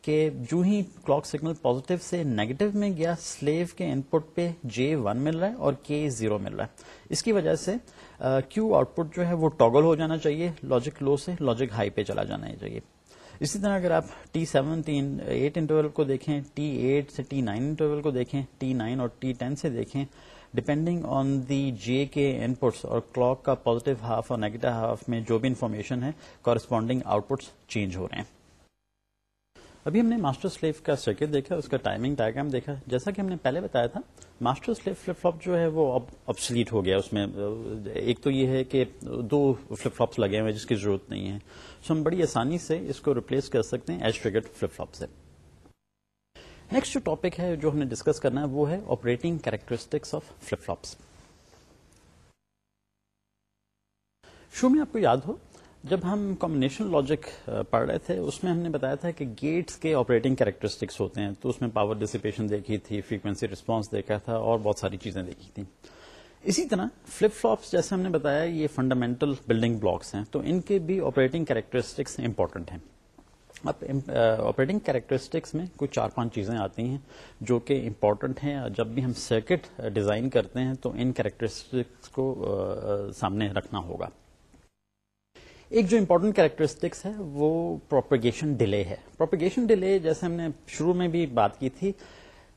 کہ جو ہی کلاک سگنل پوزیٹو سے نیگیٹو میں گیا، سلیو کے ان پٹ پہ جے ون مل رہا ہے اور کے زیرو مل رہا ہے۔ اس کی وجہ سے کیو آؤٹ پٹ جو ہے وہ ٹاگل ہو جانا چاہیے، لاجک لو سے لاجک ہائی پہ چلا جانا چاہیے۔ اسی طرح اگر آپ ٹی سیون ایٹ انٹرول کو دیکھیں، ٹی ایٹ سے ٹی نائن انٹرول کو دیکھیں، ٹی نائن اور ٹی ٹین سے دیکھیں، ڈپینڈنگ آن دی جے کے ان پٹس اور کلاک کا پوزیٹو ہاف اور نیگیٹو ہاف میں جو بھی انفارمیشن ہے، کورسپونڈنگ آؤٹ پٹس چینج ہو رہے ہیں۔ ابھی ہم نے ماسٹر سلیو کا سرکٹ دیکھا، اس کا ٹائمنگ ڈائگرام دیکھا۔ جیسا کہ ہم نے پہلے بتایا تھا ماسٹر سلیو فلپ فلپ جو ہے وہ اب ابسلیٹ ہو گیا۔ اس میں، ایک تو یہ ہے کہ دو فلپ فلپس لگے ہوئے جس کی ضرورت نہیں ہے۔ سو ہم بڑی آسانی سے اس کو ریپلیس کر سکتے ہیں ایچ ٹریگٹ فلپ فلپ سے۔ نیکسٹ جو ٹاپک ہے جو ہم نے ڈسکس کرنا ہے، وہ ہے operating characteristics of flip flops شو میں آپ کو یاد ہو جب ہم کمبنیشن لاجک uh, پڑھ رہے تھے، اس میں ہم نے بتایا تھا کہ گیٹس کے آپریٹنگ کیریکٹرسٹکس ہوتے ہیں۔ تو اس میں پاور ڈسپیشن دیکھی تھی فریکوینسی رسپانس دیکھا تھا اور بہت ساری چیزیں دیکھی تھی اسی طرح فلپ فلوپس جیسے ہم نے بتایا، یہ فنڈامنٹل بلڈنگ بلاکس ہیں۔ تو ان کے بھی آپریٹنگ کیریکٹرسٹکس امپورٹنٹ ہیں۔ اب آپریٹنگ کیریکٹرسٹکس uh, میں کوئی چار پانچ چیزیں آتی ہیں جو کہ امپورٹنٹ ہیں۔ جب بھی ہم سرکٹ ڈیزائن کرتے ہیں، تو ان کیریکٹرسٹکس کو uh, سامنے رکھنا ہوگا۔ ایک جو امپورٹنٹ کیریکٹرسٹکس ہے وہ پروپیگیشن ڈیلے ہے۔ پروپیگیشن ڈیلے جیسے ہم نے شروع میں بھی بات کی تھی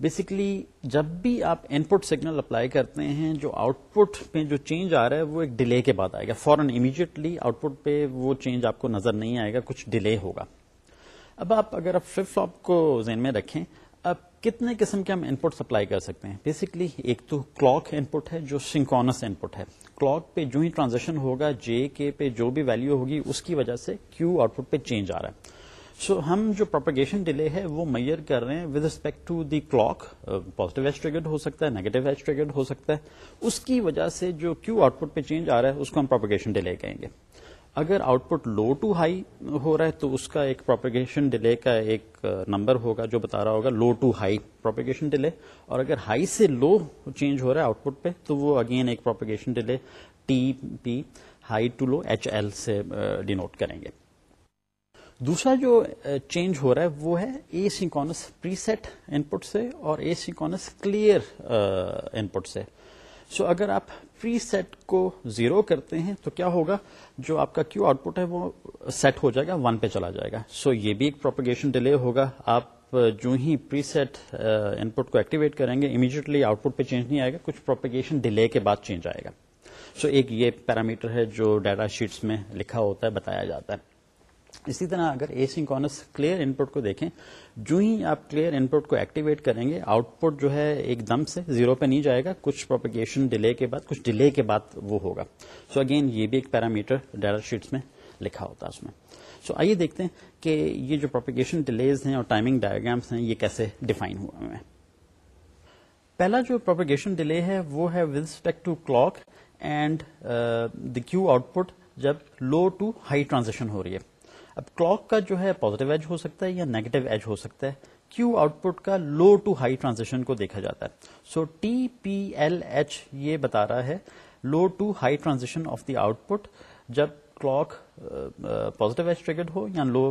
بیسکلی جب بھی آپ ان پٹ سگنل اپلائی کرتے ہیں، جو آؤٹ پٹ پہ جو چینج آ رہا ہے، وہ ایک ڈیلے کے بعد آئے گا۔ فوراً امیڈیٹلی آؤٹ پٹ پہ وہ چینج آپ کو نظر نہیں آئے گا، کچھ ڈیلے ہوگا۔ اب آپ اگر آپ فلپ فلوپ کو ذہن میں رکھیں، اب کتنے قسم کے ہم ان پٹ سپلائی کر سکتے ہیں؟ بیسکلی ایک تو کلاک ان پٹ ہے، جو سنکونس ان پٹ ہے۔ کلاک پہ جو ہی ٹرانزیکشن ہوگا جے کے پہ جو بھی ویلو ہوگی اس کی وجہ سے کیو آؤٹ پٹ پہ چینج آ رہا ہے۔ سو so, ہم جو پروپگیشن ڈیلے ہے وہ میئر کر رہے ہیں with respect to the clock positive edge triggered ہو سکتا ہے نیگیٹو ایچ ٹریگرڈ ہو سکتا ہے۔ اس کی وجہ سے جو کیو آؤٹ پٹ پہ چینج آ رہا ہے اس کو ہم پروپگیشن ڈیلے کہیں گے۔ اگر output low to high ہو رہا ہے تو اس کا ایک پروپیگیشن ڈیلے کا ایک نمبر ہوگا جو بتا رہا ہوگا low to high propagation delay اور اگر ہائی سے لو چینج ہو رہا ہے آؤٹ پٹ پہ تو وہ اگین ایک propagation delay T P high to low H L سے ڈینوٹ کریں گے. دوسرا جو چینج ہو رہا ہے وہ ہے اے سیکونس پری سیٹ ان پٹ سے اور اے سیکونس کلیئر ان پٹ سے. سو so, اگر آپ پری سیٹ کو زیرو کرتے ہیں تو کیا ہوگا؟ جو آپ کا کیو آؤٹ پٹ ہے وہ سیٹ ہو جائے گا ون پہ چلا جائے گا. سو so, یہ بھی ایک پروپگیشن ڈیلے ہوگا. آپ جو ہی پری سیٹ ان پٹ کو ایکٹیویٹ کریں گے امیڈیٹلی آؤٹ پٹ پہ چینج نہیں آئے گا کچھ پروپیگیشن ڈیلے کے بعد چینج آئے گا. سو so, ایک یہ پیرامیٹر ہے جو ڈیٹا شیٹس میں لکھا ہوتا ہے بتایا جاتا ہے. اسی طرح اگر اے سنکونس کلیئر ان پٹ کو دیکھیں، جو ہی آپ کلیئر ان پٹ کو ایکٹیویٹ کریں گے آؤٹ پٹ جو ہے ایک دم سے زیرو پہ نہیں جائے گا، کچھ پروپیگیشن ڈیلے کے بعد، کچھ ڈیلے کے بعد وہ ہوگا۔ سو so اگین یہ بھی ایک پیرامیٹر ڈیٹا شیٹس میں لکھا ہوتا ہے اس میں۔ سو so آئیے دیکھتے ہیں کہ یہ جو پروپیگیشن ڈیلیز ہیں اور ٹائمنگ ڈائگرامس ہیں، یہ کیسے ڈیفائن ہوا ہے پہلا جو پروپیگیشن ڈیلے ہے، وہ ہے with respect to clock and the Q output جب لو ٹو ہائی ٹرانزیکشن ہو رہی ہے۔ اب کلاک کا جو ہے پوزیٹو ایج ہو سکتا ہے یا نیگیٹو ایج ہو سکتا ہے؟ کیو آؤٹ پٹ کا لو ٹو ہائی ٹرانزیکشن کو دیکھا جاتا ہے۔ So T P L H یہ بتا رہا ہے low to high transaction of the output جب کلاک پوزیٹو ایج ٹریگڈ ہو یا لو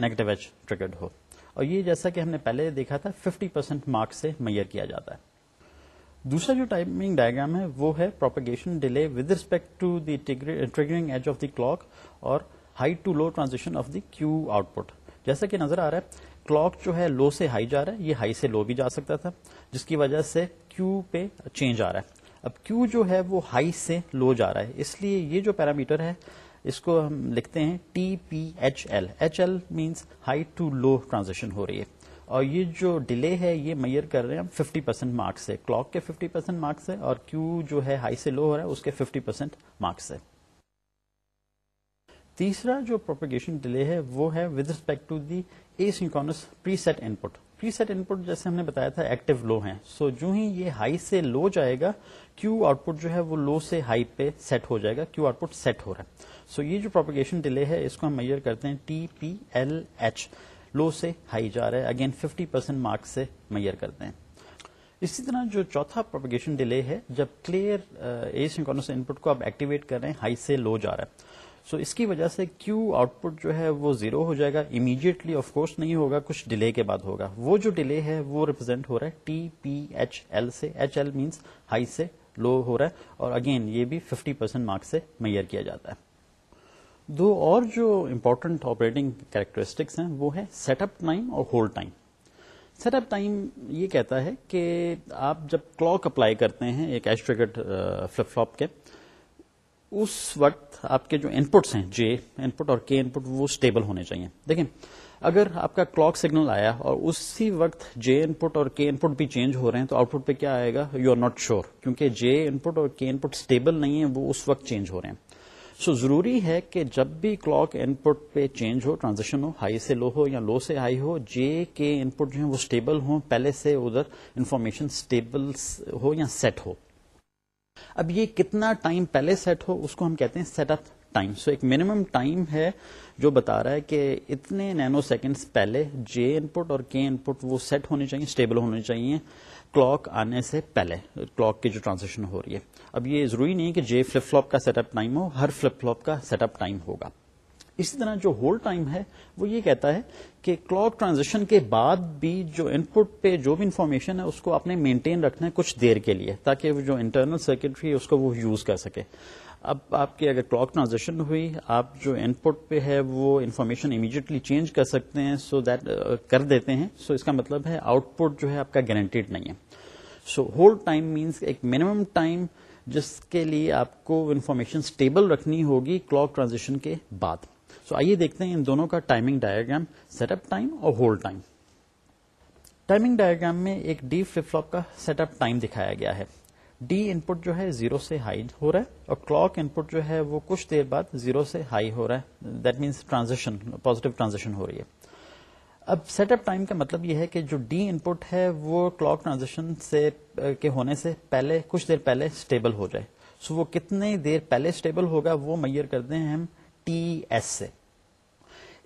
نیگیٹو ایج ٹریگڈ ہو۔ اور یہ جیسا کہ ہم نے پہلے دیکھا تھا ففٹی پرسینٹ مارکس سے میئر کیا جاتا ہے۔ دوسرا جو ٹائمنگ ڈائگرام ہے وہ ہے propagation delay with respect to the triggering edge of the clock اور high to low transaction of the Q output جیسا کہ نظر آ رہا ہے، کلاک جو ہے لو سے ہائی جا رہا ہے، یہ ہائی سے لو بھی جا سکتا تھا، جس کی وجہ سے کیو پہ چینج آ رہا ہے۔ اب کیو جو ہے وہ ہائی سے لو جا رہا ہے، اس لیے یہ جو پیرامیٹر ہے، اس کو ہم لکھتے ہیں T P H L. H L means high to low transaction ہو رہی ہے۔ اور یہ جو ڈیلے ہے، یہ میئر کر رہے ہیں ففٹی پرسینٹ مارکس سے۔ کلاک کے ففٹی پرسینٹ مارکس ہے اور کیو جو ہے ہائی سے لو ہو رہا ہے، اس کے ففٹی پرسینٹ مارکس ہے تیسرا جو پروپیگیشن ڈیلے ہے وہ ہے with respect to the asynchronous preset input preset input جیسے ہم نے بتایا تھا ایکٹیو لو ہے سو so, جو ہی یہ ہائی سے لو جائے گا کیو آؤٹ پٹ جو ہے وہ لو سے ہائی پہ سیٹ ہو جائے گا. کیو آؤٹ پٹ سیٹ ہو رہا ہے. سو so, یہ جو پروپیگیشن ڈیلے ہے اس کو ہم میئر کرتے ہیں T P L H low سے ہائی جا رہا ہے. اگین ففٹی پرسینٹ مارکس سے میئر کرتے ہیں. اسی طرح جو چوتھا پروپیگیشن ڈیلے ہے جب کلیئر اے سنکونس ان پٹ کو آپ ایکٹیویٹ کر رہے ہیں ہائی سے لو جا رہا ہے. سو اس کی وجہ سے کیو آؤٹ پٹ جو ہے وہ زیرو ہو جائے گا. امیڈیٹلی آف کورس نہیں ہوگا. کچھ ڈیلے کے بعد ہوگا. وہ جو ڈیلے ہے، وہ ریپرزینٹ ہو رہا ہے ٹی پی ایچ ایل سے. ایچ ایل مینس ہائی سے لو ہو رہا ہے. اور اگین یہ بھی ففٹی پرسینٹ مارکس سے میئر کیا جاتا ہے. دو اور جو امپورٹنٹ آپریٹنگ کیریکٹرسٹکس ہیں، وہ ہے سیٹ اپ ٹائم اور hold time set up time یہ کہتا ہے کہ آپ جب کلاک اپلائی کرتے ہیں ایک ایسٹریگٹ فلپ فلوپ کے اس وقت آپ کے جو ان پٹس ہیں جے ان پٹ اور کے ان پٹ وہ اسٹیبل ہونے چاہیے۔ دیکھیں اگر آپ کا کلاک سگنل آیا اور اسی وقت جے ان پٹ اور کے ان پٹ بھی چینج ہو رہے ہیں تو آؤٹ پٹ پہ کیا آئے گا؟ یو آر ناٹ شیور کیونکہ جے ان پٹ اور کے ان پٹ اسٹیبل نہیں ہے وہ اس وقت چینج ہو رہے ہیں۔ سو so, ضروری ہے کہ جب بھی کلاک ان پٹ پہ چینج ہو ٹرانزیکشن ہو ہائی سے لو ہو یا لو سے ہائی ہو جے کے ان پٹ جو ہے وہ اسٹیبل ہو پہلے سے ادھر انفارمیشن اسٹیبل ہو یا سیٹ ہو۔ اب یہ کتنا ٹائم پہلے سیٹ ہو، اس کو ہم کہتے ہیں سیٹ اپ ٹائم سو ایک منیمم ٹائم ہے جو بتا رہا ہے کہ اتنے نینو سیکنڈز پہلے جے ان پٹ اور کے ان پٹ وہ سیٹ ہونے چاہیے اسٹیبل ہونے چاہیے کلاک آنے سے پہلے کلاک کی جو ٹرانزیکشن ہو رہی ہے۔ اب یہ ضروری نہیں کہ جے فلپ فلوپ کا سیٹ اپ ٹائم ہو، ہر فلپ فلوپ کا سیٹ اپ ٹائم ہوگا۔ اسی طرح جو ہول ٹائم ہے، وہ یہ کہتا ہے کہ کلاک ٹرانزیکشن کے بعد بھی جو ان پٹ پہ جو بھی انفارمیشن ہے، اس کو آپ نے مینٹین رکھنا ہے کچھ دیر کے لیے تاکہ جو انٹرنل سرکٹری ہے، اس کو وہ یوز کر سکے۔ اب آپ کی اگر کلاک ٹرانزیکشن ہوئی، آپ جو ان پٹ پہ ہے، وہ انفارمیشن امیڈیٹلی چینج کر سکتے ہیں سو دیٹ uh, کر دیتے ہیں۔ سو اس کا مطلب ہے آؤٹ پٹ جو ہے، آپ کا گارنٹیڈ نہیں ہے۔ سو ہول ٹائم مینس ایک منیمم ٹائم جس کے لیے آپ کو انفارمیشن اسٹیبل رکھنی ہوگی کلاک ٹرانزیکشن کے بعد۔ سو آئیے دیکھتے ہیں ان دونوں کا timing diagram set up time اور ہول ٹائم ٹائمنگ ڈائگرام میں ایک ڈی فلپ فلوپ کا سیٹ اپ ٹائم دکھایا گیا ہے. ڈی ان پٹ جو ہے زیرو سے ہائی ہو رہا ہے اور کلاک ان پٹ جو ہے وہ کچھ دیر بعد زیرو سے ہائی ہو رہا ہے. That means transaction positive transaction ہو رہی ہے. اب سیٹ اپ ٹائم کا مطلب یہ ہے کہ جو ڈی ان پٹ ہے وہ کلاک ٹرانزیکشن سے کے ہونے سے پہلے، کچھ دیر پہلے اسٹیبل ہو جائے. سو وہ کتنے دیر پہلے اسٹیبل ہوگا وہ میئر کرتے ہیں ہم ٹی ایس سے۔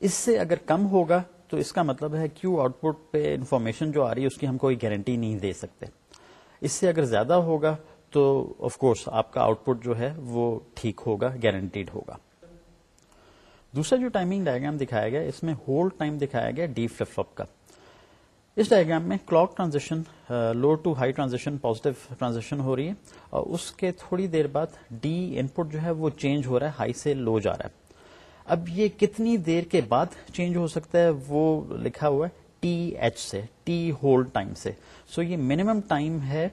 اس سے اگر کم ہوگا تو اس کا مطلب ہے کیو آؤٹ پٹ پہ انفارمیشن جو آ رہی ہے اس کی ہم کوئی گارنٹی نہیں دے سکتے۔ اس سے اگر زیادہ ہوگا تو آف کورس آپ کا آؤٹ پٹ جو ہے وہ ٹھیک ہوگا گارنٹیڈ ہوگا۔ دوسرا جو ٹائمنگ ڈائگرام دکھایا گیا، اس میں ہول ٹائم دکھایا گیا ڈی فلپ فلپ کا۔ اس ڈائگرام میں clock transaction low to high transaction positive transaction ہو رہی ہے اور اس کے تھوڑی دیر بعد ڈی ان پٹ جو ہے وہ چینج ہو رہا ہے ہائی سے لو جا رہا ہے۔ اب یہ کتنی دیر کے بعد چینج ہو سکتا ہے وہ لکھا ہوا ہے ٹی ایچ سے ٹی ہول ٹائم سے. سو so یہ منیمم ٹائم ہے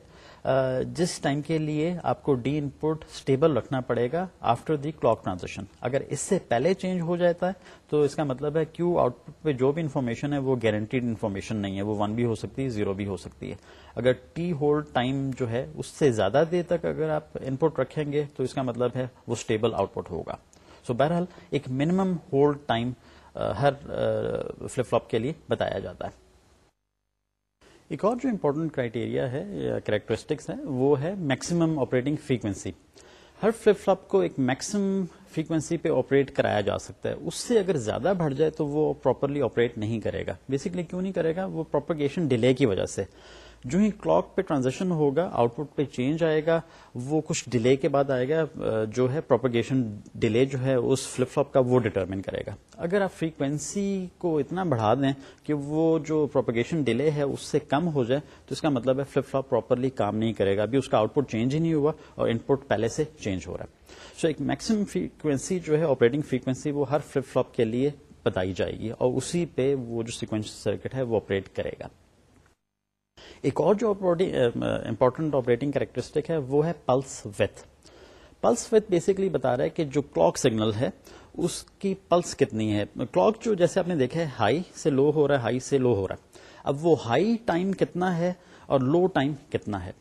جس ٹائم کے لیے آپ کو ڈی ان پٹ اسٹیبل رکھنا پڑے گا آفٹر دی کلاک ٹرانزیکشن اگر اس سے پہلے چینج ہو جاتا ہے، تو اس کا مطلب ہے کیو آؤٹ پٹ پہ جو بھی انفارمیشن ہے وہ گارنٹیڈ انفارمیشن نہیں ہے، وہ ون بھی ہو سکتی ہے زیرو بھی ہو سکتی ہے. اگر ٹی ہولڈ ٹائم جو ہے، اس سے زیادہ دیر تک اگر آپ ان پٹ رکھیں گے، تو اس کا مطلب ہے وہ اسٹیبل آؤٹ پٹ ہوگا. سو بہرحال ایک منیمم ہولڈ ٹائم ہر فلپ فلپ کے لیے بتایا جاتا ہے۔ ایک اور جو امپورٹنٹ کرائٹیریا ہے کریکٹرسٹکس ہے وہ ہے میکسیمم آپریٹنگ فریکوینسی ہر فلپ فلپ کو ایک میکسیمم فریکوینسی پہ آپریٹ کرایا جا سکتا ہے۔ اس سے اگر زیادہ بڑھ جائے تو وہ پراپرلی آپریٹ نہیں کرے گا۔ بیسکلی کیوں نہیں کرے گا؟ وہ پروپگیشن ڈیلے کی وجہ سے۔ جو ہی کلاک پہ ٹرانزیکشن ہوگا، آؤٹ پٹ پہ چینج آئے گا، وہ کچھ ڈیلے کے بعد آئے گا جو ہے پروپگیشن ڈیلے جو ہے، اس فلپ فلپ کا وہ ڈیٹرمن کرے گا۔ اگر آپ فریکوینسی کو اتنا بڑھا دیں کہ وہ جو پروپگیشن ڈیلے ہے، اس سے کم ہو جائے، تو اس کا مطلب ہے فلپ فلپ پراپرلی کام نہیں کرے گا۔ ابھی اس کا آؤٹ پٹ چینج ہی نہیں ہوا اور ان پٹ پہلے سے چینج ہو رہا ہے۔ سو ایک میکسیمم فریکوینسی جو ہے آپریٹنگ فریکوینسی وہ ہر فلپ فلپ کے لیے بتائی جائے گی اور اسی پہ وہ جو سیکوینس سرکٹ ہے، وہ آپریٹ کرے گا۔ ایک اور جو امپورٹنٹ آپریٹنگ کریکٹرسٹک ہے، وہ ہے pulse width pulse width basically بتا رہا ہے کہ جو کلاک سگنل ہے، اس کی پلس کتنی ہے؟ کلاک جو جیسے آپ نے دیکھا ہے ہائی سے لو ہو رہا ہے ہائی سے لو ہو رہا ہے۔ اب وہ ہائی ٹائم کتنا ہے اور لو ٹائم کتنا ہے؟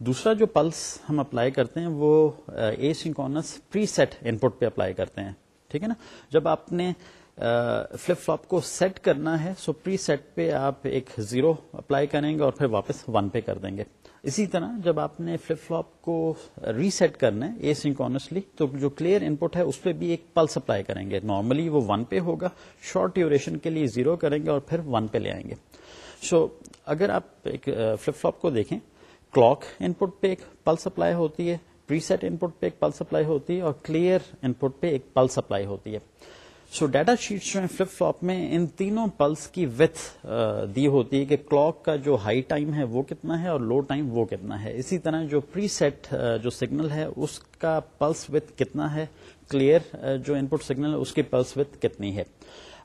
دوسرا جو پلس ہم اپلائی کرتے ہیں، وہ اے سنکونس پری سیٹ ان پٹ پہ اپلائی کرتے ہیں۔ ٹھیک ہے نا؟ جب آپ نے فلپ فلپ کو سیٹ کرنا ہے سو پری سیٹ پہ آپ ایک زیرو اپلائی کریں گے اور پھر واپس ون پہ کر دیں گے۔ اسی طرح جب آپ نے فلپ فلپ کو ریسیٹ کرنا ہے اے سنکونسلی تو جو کلیئر ان پٹ ہے اس پہ بھی ایک پلس اپلائی کریں گے۔ نارملی وہ ون پہ ہوگا شارٹ ڈیوریشن کے لیے زیرو کریں گے اور پھر ون پہ لے آئیں گے۔ سو اگر آپ ایک فلپ فلپ کو دیکھیں کلاک ان پٹ پہ ایک پلس اپلائی ہوتی ہے پری سیٹ ان پٹ پہ ایک پلس اپلائی ہوتی ہے اور کلیئر ان پٹ پہ ایک پلس اپلائی ہوتی ہے۔ سو ڈیٹا شیٹس جو ہیں فلپ فلوپ میں، ان تینوں پلس کی وتھ دی ہوتی ہے کہ کلاک کا جو ہائی ٹائم ہے وہ کتنا ہے اور لو ٹائم وہ کتنا ہے۔ اسی طرح جو پری سیٹ جو سگنل ہے، اس کا پلس وتھ کتنا ہے؟ کلیئر جو ان پٹ سگنل ہے، اس کی پلس وتھ کتنی ہے؟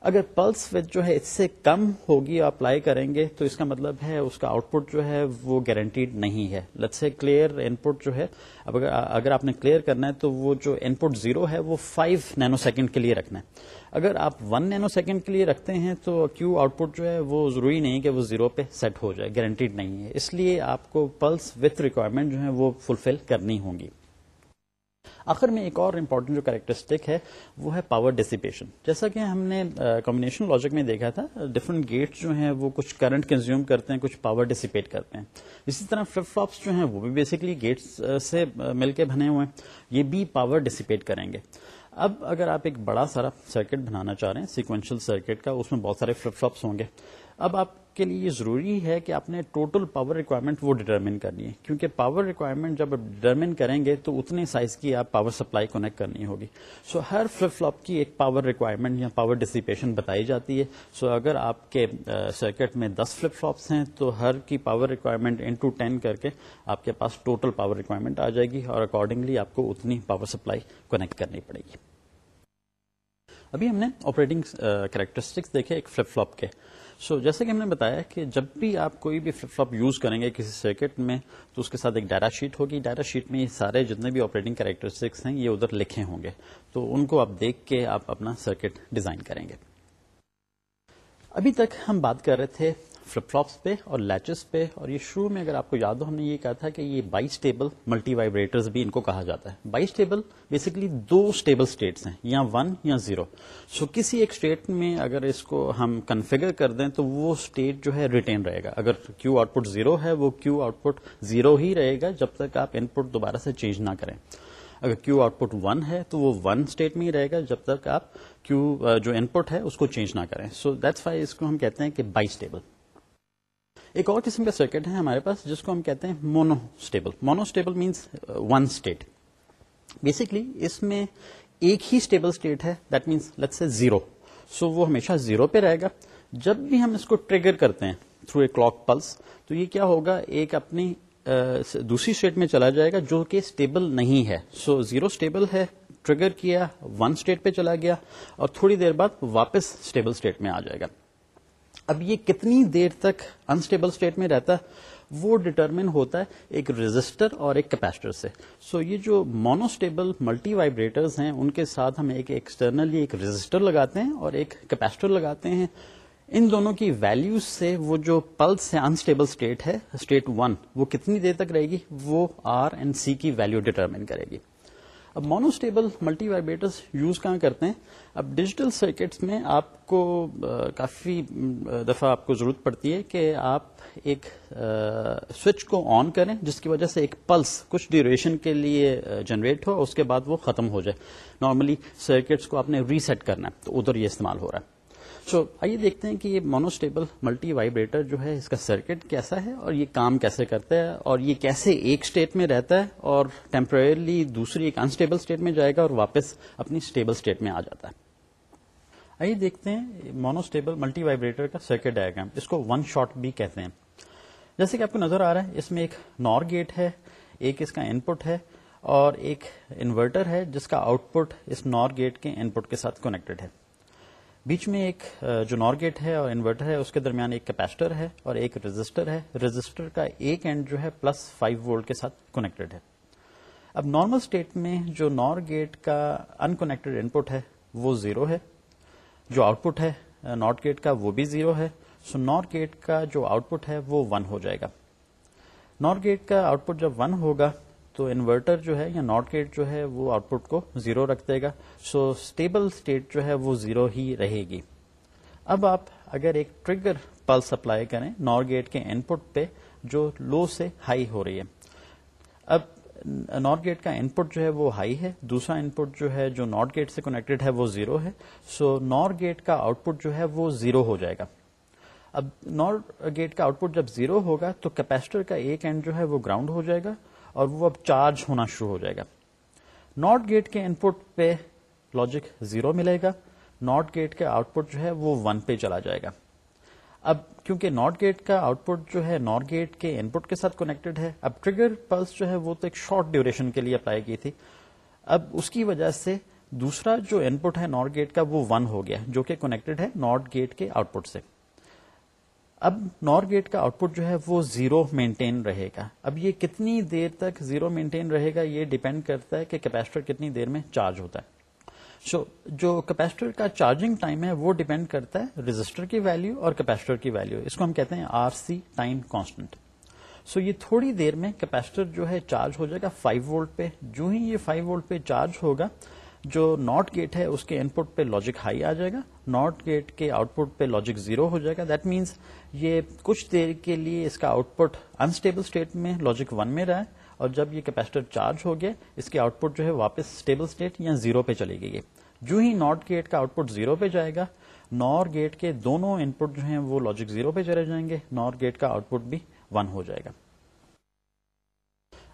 اگر پلس وتھ جو ہے اس سے کم ہوگی اپلائی کریں گے، تو اس کا مطلب ہے اس کا آؤٹ پٹ جو ہے وہ گارنٹیڈ نہیں ہے۔ لٹ سے کلیئر ان پٹ جو ہے، اب اگر آپ نے کلیئر کرنا ہے تو وہ جو ان پٹ زیرو ہے وہ فائیو نینو سیکنڈ کے لیے رکھنا ہے۔ اگر آپ ون نینو سیکنڈ کے لیے رکھتے ہیں تو کیو آؤٹ پٹ جو ہے وہ ضروری نہیں کہ وہ زیرو پہ سیٹ ہو جائے گارنٹیڈ نہیں ہے۔ اس لیے آپ کو پلس وتھ ریکوائرمنٹ جو ہے وہ فلفل کرنی ہوں گی آخر میں ایک اور امپورٹنٹ جو کریکٹرسٹک ہے، وہ ہے پاور ڈسپیشن جیسا کہ ہم نے کمبنیشن لاجک میں دیکھا تھا ڈفرنٹ گیٹس جو ہیں، وہ کچھ کرنٹ کنزیوم کرتے ہیں، کچھ پاور ڈسپیٹ کرتے ہیں۔ اسی طرح فلپ فلوپس جو ہیں، وہ بھی بیسکلی گیٹس سے مل کے بنے ہوئے ہیں۔ یہ بھی پاور ڈسپیٹ کریں گے۔ اب اگر آپ ایک بڑا سارا سرکٹ بنانا چاہ رہے ہیں سیکوینشل سرکٹ کا، اس میں بہت سارے فلپ فلپس ہوں گے۔ اب آپ کے لیے یہ ضروری ہے کہ آپ نے ٹوٹل پاور ریکوائرمنٹ وہ ڈیٹرمن کرنی ہے۔ کیونکہ پاور ریکوائرمنٹ جب آپ ڈیٹرمن کریں گے تو اتنے سائز کی آپ پاور سپلائی کنیکٹ کرنی ہوگی۔ سو so, ہر فلپ فلاپ کی ایک پاور ریکوائرمنٹ یا پاور ڈسیپیشن بتائی جاتی ہے۔ سو so, اگر آپ کے سرکٹ میں دس فلپ فلاپس ہیں تو ہر کی پاور ریکوائرمنٹ انٹو ٹین کر کے آپ کے پاس ٹوٹل پاور ریکوائرمنٹ آ جائے گی اور اکارڈنگلی آپ کو اتنی پاور سپلائی کنیکٹ کرنی پڑے گی۔ ابھی ہم نے آپریٹنگ کریکٹرسٹکس دیکھے ایک فلپ فلوپ کے۔ سو so, جیسے کہ ہم نے بتایا کہ جب بھی آپ کوئی بھی فلپ فلوپ یوز کریں گے کسی سرکٹ میں تو اس کے ساتھ ایک ڈیٹا شیٹ ہوگی۔ ڈیٹا شیٹ میں یہ سارے جتنے بھی آپریٹنگ کریکٹرسٹکس ہیں یہ ادھر لکھے ہوں گے۔ تو ان کو آپ دیکھ کے آپ اپنا سرکٹ ڈیزائن کریں گے۔ ابھی تک ہم بات کر رہے تھے فلپ فلوپس پہ اور لیچز پہ اور یہ شروع میں اگر آپ کو یاد ہو، ہم نے یہ کہا تھا کہ یہ بائی اسٹیبل ملٹی وائبریٹر بھی ان کو کہا جاتا ہے۔ بائی اسٹیبل بیسکلی دو اسٹیبل اسٹیٹس ہیں، یا ون یا زیرو سو کسی ایک اسٹیٹ میں اگر اس کو ہم کنفیگر کر دیں تو وہ اسٹیٹ جو ہے ریٹین رہے گا۔ اگر کیو آؤٹ پٹ زیرو ہے، وہ کیو آؤٹ پٹ زیرو ہی رہے گا جب تک آپ ان پٹ دوبارہ سے چینج نہ کریں۔ اگر کیو آؤٹ پٹ ون ہے تو وہ ون اسٹیٹ میں ہی رہے گا جب تک آپ کیو جو ان پٹ ہے، اس کو چینج نہ کریں۔ سو دیٹس وائی اس کو ہم کہتے ہیں کہ بائی اسٹیبل ایک اور قسم کا سرکٹ ہے ہمارے پاس، جس کو ہم کہتے ہیں monostable monostable means one state basically اس میں ایک ہی اسٹیبل اسٹیٹ ہے دیٹ مینس لیٹ سے زیرو سو وہ ہمیشہ زیرو پہ رہے گا۔ جب بھی ہم اس کو ٹریگر کرتے ہیں تھرو اے کلاک پلس تو یہ کیا ہوگا؟ ایک اپنی uh, دوسری اسٹیٹ میں چلا جائے گا، جو کہ اسٹیبل نہیں ہے۔ سو زیرو اسٹیبل ہے ٹریگر کیا ون اسٹیٹ پہ چلا گیا، اور تھوڑی دیر بعد واپس اسٹیبل اسٹیٹ میں آ جائے گا۔ اب یہ کتنی دیر تک انسٹیبل اسٹیٹ میں رہتا ہے، وہ ڈٹرمن ہوتا ہے ایک رجسٹر اور ایک کیپیسٹر سے۔ سو so یہ جو مونوسٹیبل ملٹی وائبریٹرز ہیں، ان کے ساتھ ہم ایک ایکسٹرنلی ایک رجسٹر لگاتے ہیں اور ایک کیپیسٹر لگاتے ہیں۔ ان دونوں کی ویلو سے وہ جو پلس ہے انسٹیبل اسٹیٹ ہے اسٹیٹ ون وہ کتنی دیر تک رہے گی؟ وہ آر اینڈ سی کی ویلو ڈٹرمن کرے گی۔ اب مونوسٹیبل ملٹی وائبریٹرس یوز کہاں کرتے ہیں؟ اب ڈیجیٹل سرکٹس میں آپ کو کافی دفعہ آپ کو ضرورت پڑتی ہے کہ آپ ایک سوئچ کو آن کریں، جس کی وجہ سے ایک پلس کچھ ڈیوریشن کے لیے جنریٹ ہو اس کے بعد وہ ختم ہو جائے۔ نارملی سرکٹس کو آپ نے ریسیٹ کرنا ہے، تو ادھر یہ استعمال ہو رہا ہے۔ سو so, آئیے دیکھتے ہیں کہ یہ مونوسٹیبل ملٹی وائبریٹر جو ہے اس کا سرکٹ کیسا ہے اور یہ کام کیسے کرتا ہے اور یہ کیسے ایک اسٹیٹ میں رہتا ہے اور ٹیمپرلی دوسری ایک انسٹیبل اسٹیٹ میں جائے گا اور واپس اپنی اسٹیبل اسٹیٹ میں آ جاتا ہے۔ آئیے دیکھتے ہیں مونوسٹیبل ملٹی وائبریٹر کا سرکٹ ڈائگرام اس کو ون شاٹ بھی کہتے ہیں۔ جیسے کہ آپ کو نظر آ رہا ہے اس میں ایک نور گیٹ ہے ایک اس کا ان پٹ ہے اور ایک انورٹر ہے جس کا آؤٹ پٹ اس نور گیٹ کے ان پٹ کے ساتھ کنیکٹڈ ہے۔ بیچ میں ایک جو نور گیٹ ہے اور انورٹر ہے، اس کے درمیان ایک کیپیسٹر ہے اور ایک رجسٹر ہے۔ رجسٹر کا ایک اینڈ جو ہے پلس فائیو وولٹ کے ساتھ کنیکٹڈ ہے۔ اب نارمل اسٹیٹ میں جو نور گیٹ کا انکنیکٹڈ ان پٹ ہے، وہ زیرو ہے۔ جو آؤٹ پٹ ہے نارتھ گیٹ کا، وہ بھی زیرو ہے۔ سو نار گیٹ کا جو آؤٹ پٹ ہے، وہ ون ہو جائے گا۔ نار گیٹ کا آؤٹ پٹ جب ون ہوگا تو انورٹر جو ہے یا ناٹ گیٹ جو ہے وہ آؤٹ پٹ کو زیرو رکھ دے گا. سو اسٹیبل اسٹیٹ جو ہے وہ زیرو ہی رہے گی. اب آپ اگر ایک ٹریگر پلس اپلائی کریں نار گیٹ کے ان پٹ پہ جو لو سے ہائی ہو رہی ہے. اب ناٹ گیٹ کا ان پٹ جو ہے وہ ہائی ہے. دوسرا ان پٹ جو ہے جو ناٹ گیٹ سے کنیکٹڈ ہے وہ زیرو ہے. سو نار گیٹ کا آؤٹ پٹ جو ہے وہ زیرو ہو جائے گا. اب نار گیٹ کا آؤٹ پٹ جب زیرو ہوگا تو کیپیسٹر کا ایک اینڈ جو ہے وہ گراؤنڈ ہو جائے گا. اور وہ اب چارج ہونا شروع ہو جائے گا۔ ناٹ گیٹ کے ان پٹ پہ لاجک زیرو ملے گا۔ ناٹ گیٹ کا آؤٹ پٹ جو ہے وہ ون پہ چلا جائے گا۔ اب کیونکہ ناٹ گیٹ کا آؤٹ پٹ جو ہے ناٹ گیٹ کے ان پٹ کے ساتھ کنیکٹڈ ہے، اب ٹریگر پلس جو ہے وہ تو ایک شارٹ ڈیوریشن کے لیے اپلائی کی تھی۔ اب اس کی وجہ سے دوسرا جو ان پٹ ہے ناٹ گیٹ کا وہ ون ہو گیا، جو کہ کنیکٹڈ ہے ناٹ گیٹ کے آؤٹ پٹ سے۔ اب نور گیٹ کا آؤٹ پٹ جو ہے وہ زیرو مینٹین رہے گا۔ اب یہ کتنی دیر تک زیرو مینٹین رہے گا یہ ڈیپینڈ کرتا ہے کہ کیپیسٹر کتنی دیر میں چارج ہوتا ہے۔ سو so, جو کیپیسٹر کا چارجنگ ٹائم ہے وہ ڈیپینڈ کرتا ہے رجسٹر کی ویلو اور کیپیسٹر کی ویلو اس کو ہم کہتے ہیں R C time constant so یہ تھوڑی دیر میں کیپیسٹر جو ہے چارج ہو جائے گا 5 وولٹ پہ۔ جو ہی یہ 5 وولٹ پہ چارج ہوگا جو ناٹ گیٹ ہے اس کے ان پٹ پہ لاجک ہائی آ جائے گا ناٹ گیٹ کے آؤٹ پٹ پہ لاجک زیرو ہو جائے گا۔ دیٹ مینس یہ کچھ دیر کے لیے اس کا آؤٹ پٹ انسٹیبل اسٹیٹ میں لاجک ون میں رہا ہے اور جب یہ کیپیسٹر چارج ہو گیا، اس کے آؤٹ پٹ جو ہے واپس اسٹیبل اسٹیٹ یا زیرو پہ چلے گئی جو ہی ناٹ گیٹ کا آؤٹ پٹ زیرو پہ جائے گا نور گیٹ کے دونوں ان پٹ جو ہیں وہ لاجک زیرو پہ چلے جائیں گے۔ نور گیٹ کا آؤٹ پٹ بھی ون ہو جائے گا۔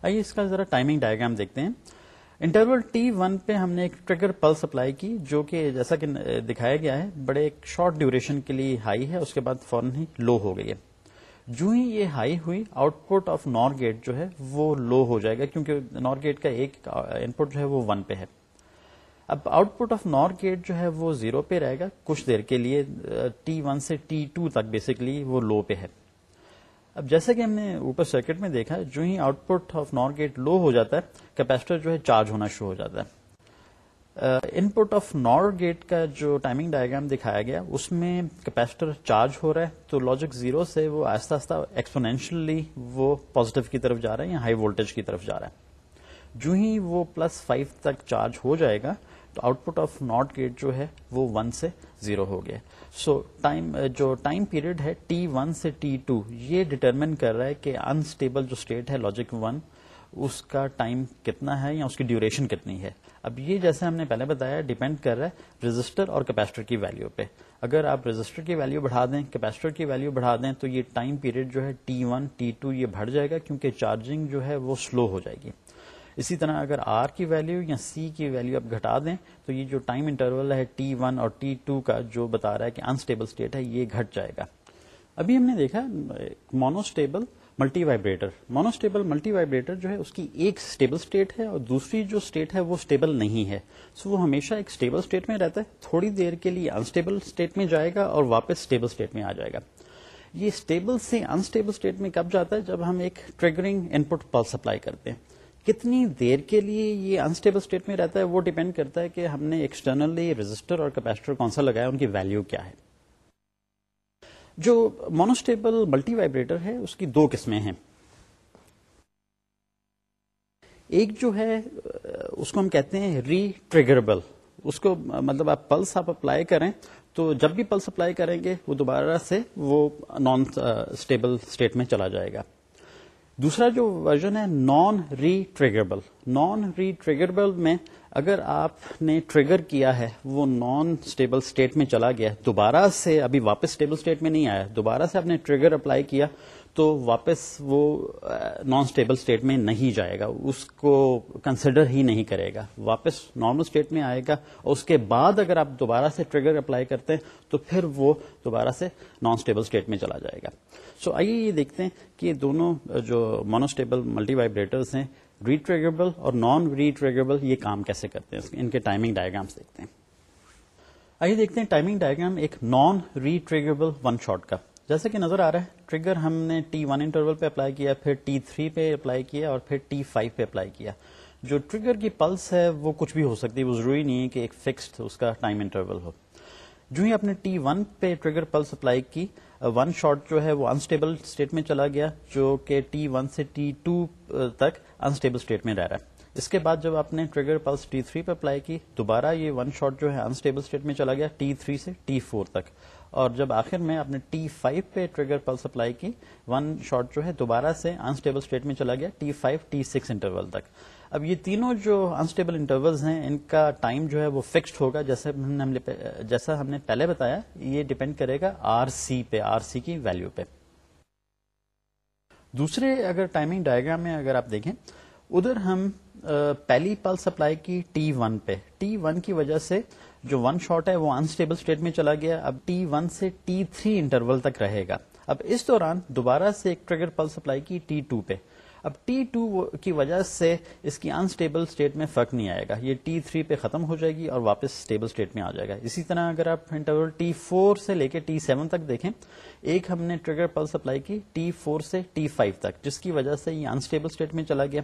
آئیے اس کا ذرا ٹائمنگ ڈائگرام دیکھتے ہیں۔ انٹرول ٹی ون پہ ہم نے ایک ٹریگر پلس اپلائی کی جو کہ جیسا کہ دکھایا گیا ہے، بڑے ایک شارٹ ڈیوریشن کے لیے ہائی ہے، اس کے بعد فوراً ہی لو ہو گئی ہے۔ جو ہی یہ ہائی ہوئی، output of NOR gate جو ہے، وہ لو ہو جائے گا کیونکہ نور گیٹ کا ایک ان پٹ جو ہے وہ ون پہ ہے۔ اب output of NOR gate جو ہے وہ زیرو پہ رہے گا، کچھ دیر کے لیے، ٹی ون سے ٹی ٹو تک بیسکلی وہ لو پہ ہے۔ اب جیسے کہ ہم نے اوپر سرکٹ میں دیکھا جو ہی output of NOR gate low ہو جاتا ہے کیپیسٹر جو ہے چارج ہونا شروع ہو جاتا ہے۔ ان پٹ آف نار گیٹ کا جو ٹائمنگ ڈائگرام دکھایا گیا، اس میں کیپیسٹر چارج ہو رہا ہے۔ تو لاجک زیرو سے وہ آہستہ آہستہ ایکسپونینشلی وہ پازیٹو کی طرف جا رہا ہے یا ہائی وولٹیج کی طرف جا رہا ہے۔ جو ہی وہ پلس فائیو تک چارج ہو جائے گا تو output of not gate جو ہے وہ ون سے زیرو ہو گیا۔ سو ٹائم، جو ٹائم پیریڈ ہے ٹی ون سے ٹی ٹو، یہ ڈٹرمن کر رہا ہے کہ انسٹیبل جو اسٹیٹ ہے لاجک ون، اس کا ٹائم کتنا ہے یا اس کی ڈیوریشن کتنی ہے۔ اب یہ جیسے ہم نے پہلے بتایا، ڈیپینڈ کر رہا ہے رجسٹر اور کیپیسٹر کی ویلو پہ۔ اگر آپ رجسٹر کی ویلو بڑھا دیں، کیپیسٹر کی ویلو بڑھا دیں، تو یہ ٹائم پیریڈ جو ہے ٹی ون، ٹی ٹو، یہ بڑھ جائے گا کیونکہ چارجنگ جو ہے وہ سلو ہو جائے گی۔ اسی طرح اگر آر کی ویلو یا سی کی ویلو آپ گھٹا دیں، تو یہ جو ٹائم انٹرول ہے ٹی ون اور ٹی ٹو کا جو بتا رہا ہے کہ انسٹیبل اسٹیٹ ہے، یہ گھٹ جائے گا۔ ابھی ہم نے دیکھا monostable multivibrator monostable multivibrator جو ہے، اس کی ایک اسٹیبل اسٹیٹ ہے اور دوسری جو اسٹیٹ ہے، وہ اسٹیبل نہیں ہے۔ سو so وہ ہمیشہ ایک اسٹیبل اسٹیٹ میں رہتا ہے۔ تھوڑی دیر کے لیے انسٹیبل اسٹیٹ میں جائے گا اور واپس اسٹیبل اسٹیٹ میں آ جائے گا۔ یہ اسٹیبل سے انسٹیبل اسٹیٹ میں کب جاتا ہے؟ جب ہم ایک triggering input pulse apply کرتے ہیں۔ کتنی دیر کے لیے یہ انسٹیبل اسٹیٹ میں رہتا ہے وہ ڈیپینڈ کرتا ہے کہ ہم نے ایکسٹرنلی رجسٹر اور کیپیسٹر کون سا لگایا ان کی ویلو کیا ہے۔ جو مونوسٹیبل ملٹی وائبریٹر ہے، اس کی دو قسمیں ہیں۔ ایک جو ہے، اس کو ہم کہتے ہیں ری ٹریگربل اس کو مطلب آپ پلس آپ اپلائی کریں تو جب بھی پلس اپلائی کریں گے، وہ دوبارہ سے وہ نان اسٹیبل اسٹیٹ میں چلا جائے گا۔ دوسرا جو ورژن ہے نان ری ٹریگربل نان ری ٹریگربل میں اگر آپ نے ٹریگر کیا ہے، وہ نان اسٹیبل اسٹیٹ میں چلا گیا دوبارہ سے ابھی واپس اسٹیبل اسٹیٹ میں نہیں آیا۔ دوبارہ سے آپ نے ٹریگر اپلائی کیا۔ تو واپس وہ نان اسٹیبل اسٹیٹ میں نہیں جائے گا، اس کو کنسیڈر ہی نہیں کرے گا۔ واپس نارمل اسٹیٹ میں آئے گا اور اس کے بعد اگر آپ دوبارہ سے ٹریگر اپلائی کرتے ہیں، تو پھر وہ دوبارہ سے نان اسٹیبل اسٹیٹ میں چلا جائے گا۔ سو آئیے یہ دیکھتے ہیں کہ یہ دونوں جو مونوسٹیبل ملٹی وائبریٹرس ہیں ریٹریگیبل اور نان ریٹریگیبل یہ کام کیسے کرتے ہیں؟ ان کے ٹائمنگ ڈائگرامس دیکھتے ہیں۔ آئیے دیکھتے ہیں ٹائمنگ ڈائگرام ایک نان ریٹریگیبل ون شاٹ کا۔ جیسے کہ نظر آ رہا ہے ٹریگر ہم نے ٹی ون انٹرول پہ اپلائی کیا، پھر ٹی تھری پہ اپلائی کیا اور پھر ٹی فائیو پہ اپلائی کیا۔ جو ٹریگر کی پلس ہے، وہ کچھ بھی ہو سکتی ہے وہ ضروری نہیں ہے کہ ایک فکسڈ اس کا ٹائم انٹرول ہو۔ جو ہی آپ نے ٹی ون پہ ٹریگر پلس اپلائی کی ون شاٹ جو ہے، وہ انسٹیبل اسٹیٹ میں چلا گیا، جو کہ ٹی ون سے ٹی ٹو تک انسٹیبل اسٹیٹ میں رہ رہا ہے۔ اس کے بعد جب آپ نے ٹریگر پلس ٹی تھری پہ اپلائی کی، دوبارہ یہ ون شاٹ جو ہے انسٹیبل اسٹیٹ میں چلا گیا ٹی تھری سے ٹی فور تک۔ اور جب آخر میں آپ نے ٹی فائیو پہ ٹریگر پلس اپلائی کی ون شاٹ جو ہے دوبارہ سے انسٹیبل اسٹیٹ میں چلا گیا T five T six interval تک. اب یہ تینوں جو انسٹیبل انٹرولز ہیں، ان کا ٹائم جو ہے وہ فکسڈ ہوگا جیسے جیسا ہم نے پہلے بتایا، یہ ڈپینڈ کرے گا آر سی پہ آر سی کی ویلو پہ. دوسرے اگر ٹائمنگ ڈائگرام میں اگر آپ دیکھیں، ادھر ہم پہلی پلس اپلائی کی ٹی ون پہ. ٹی ون کی وجہ سے جو ون شاٹ ہے وہ انسٹیبل اسٹیٹ میں چلا گیا۔ اب ٹی ون سے ٹی تھری انٹرول تک رہے گا۔ اب اس دوران دوبارہ سے ایک ٹریگر پلس اپلائی کی ٹی ٹو پہ۔ اب ٹی ٹو کی وجہ سے اس کی انسٹیبل اسٹیٹ میں فرق نہیں آئے گا۔ یہ ٹی تھری پہ ختم ہو جائے گی اور واپس اسٹیبل اسٹیٹ میں آ جائے گا۔ اسی طرح اگر آپ انٹرول ٹی فور سے لے کے ٹی سیون تک دیکھیں، ایک ہم نے ٹریگر پلس اپلائی کی ٹی فور سے ٹی فائیو تک، جس کی وجہ سے یہ انسٹیبل اسٹیٹ میں چلا گیا۔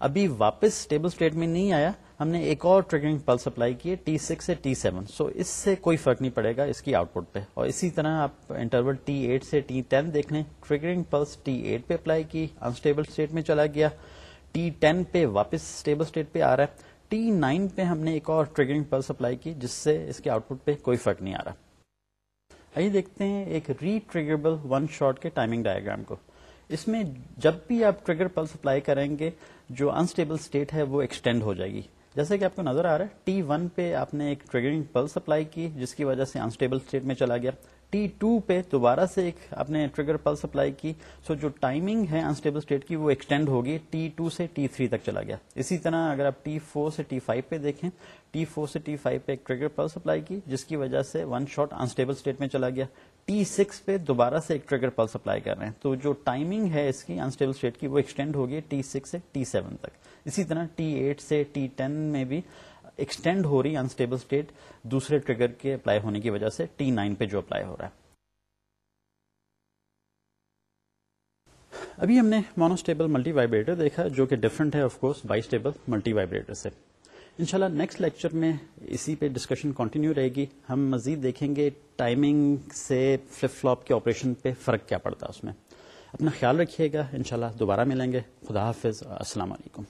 ابھی واپس اسٹیبل اسٹیٹ میں نہیں آیا۔ ہم نے ایک اور ٹریگرنگ پلس اپلائی کی ٹی سکس سے ٹی سیون سو اس سے کوئی فرق نہیں پڑے گا اس کی آؤٹ پٹ پہ۔ اور اسی طرح آپ انٹرول ٹی ایٹ سے ٹی ٹین دیکھ لیں۔ ٹریگرنگ پلس ٹی ایٹ پہ اپلائی کی انسٹیبل اسٹیٹ میں چلا گیا۔ ٹی ٹین پہ واپس اسٹیبل اسٹیٹ پہ آ رہا ہے۔ ٹی نائن پہ ہم نے ایک اور ٹریگرنگ پلس اپلائی کی، جس سے اس کے آؤٹ پٹ پہ کوئی فرق نہیں آ رہا۔ آئیے دیکھتے ہیں ایک ری ٹریگربل ون شارٹ کے ٹائمنگ ڈائگرام کو۔ اس میں جب بھی آپ ٹریگر پلس اپلائی کریں گے، جو انسٹیبل اسٹیٹ ہے، وہ ایکسٹینڈ ہو جائے گی۔ جیسے کہ آپ کو نظر آ رہا ہے ٹی ون پہ آپ نے ایک ٹریگرنگ پلس اپلائی کی، جس کی وجہ سے انسٹیبل اسٹیٹ میں چلا گیا۔ ٹی ٹو پہ دوبارہ سے ایک آپ نے ٹریگر پلس اپلائی کی۔ سو جو ٹائمنگ ہے انسٹیبل اسٹیٹ کی وہ ایکسٹینڈ ہوگی ٹی ٹو سے ٹی تھری تک چلا گیا۔ اسی طرح اگر آپ ٹی فور سے ٹی فائیو پہ دیکھیں ٹی فور سے ٹی فائیو پہ ایک ٹریگر پلس اپلائی کی، جس کی وجہ سے ون شاٹ انسٹیبل اسٹیٹ میں چلا گیا۔ ٹی سکس پہ دوبارہ سے ایک ٹریگر پلس اپلائی کر رہے ہیں۔ تو جو ٹائمنگ ہے اس کی انسٹیبل اسٹیٹ کی وہ ایکسٹینڈ ہوگی ٹی سکس سے ٹی سیون تک۔ اسی طرح ٹی ایٹ سے ٹی ٹین میں بھی ایکسٹینڈ ہو رہی انسٹیبل اسٹیٹ دوسرے ٹریگر کے اپلائی ہونے کی وجہ سے ٹی نائن پہ جو اپلائی ہو رہا ہے۔ ابھی ہم نے مونوسٹیبل ملٹی وائبریٹر دیکھا جو کہ ڈفرنٹ ہے of course bistable multivibrator سے۔ انشاءاللہ نیکسٹ لیکچر میں اسی پہ ڈسکشن کنٹینیو رہے گی۔ ہم مزید دیکھیں گے ٹائمنگ سے فلپ فلاپ کے آپریشن پہ فرق کیا پڑتا ہے اس میں۔ اپنا خیال رکھیے گا۔ انشاءاللہ دوبارہ ملیں گے۔ خدا حافظ۔ السلام علیکم۔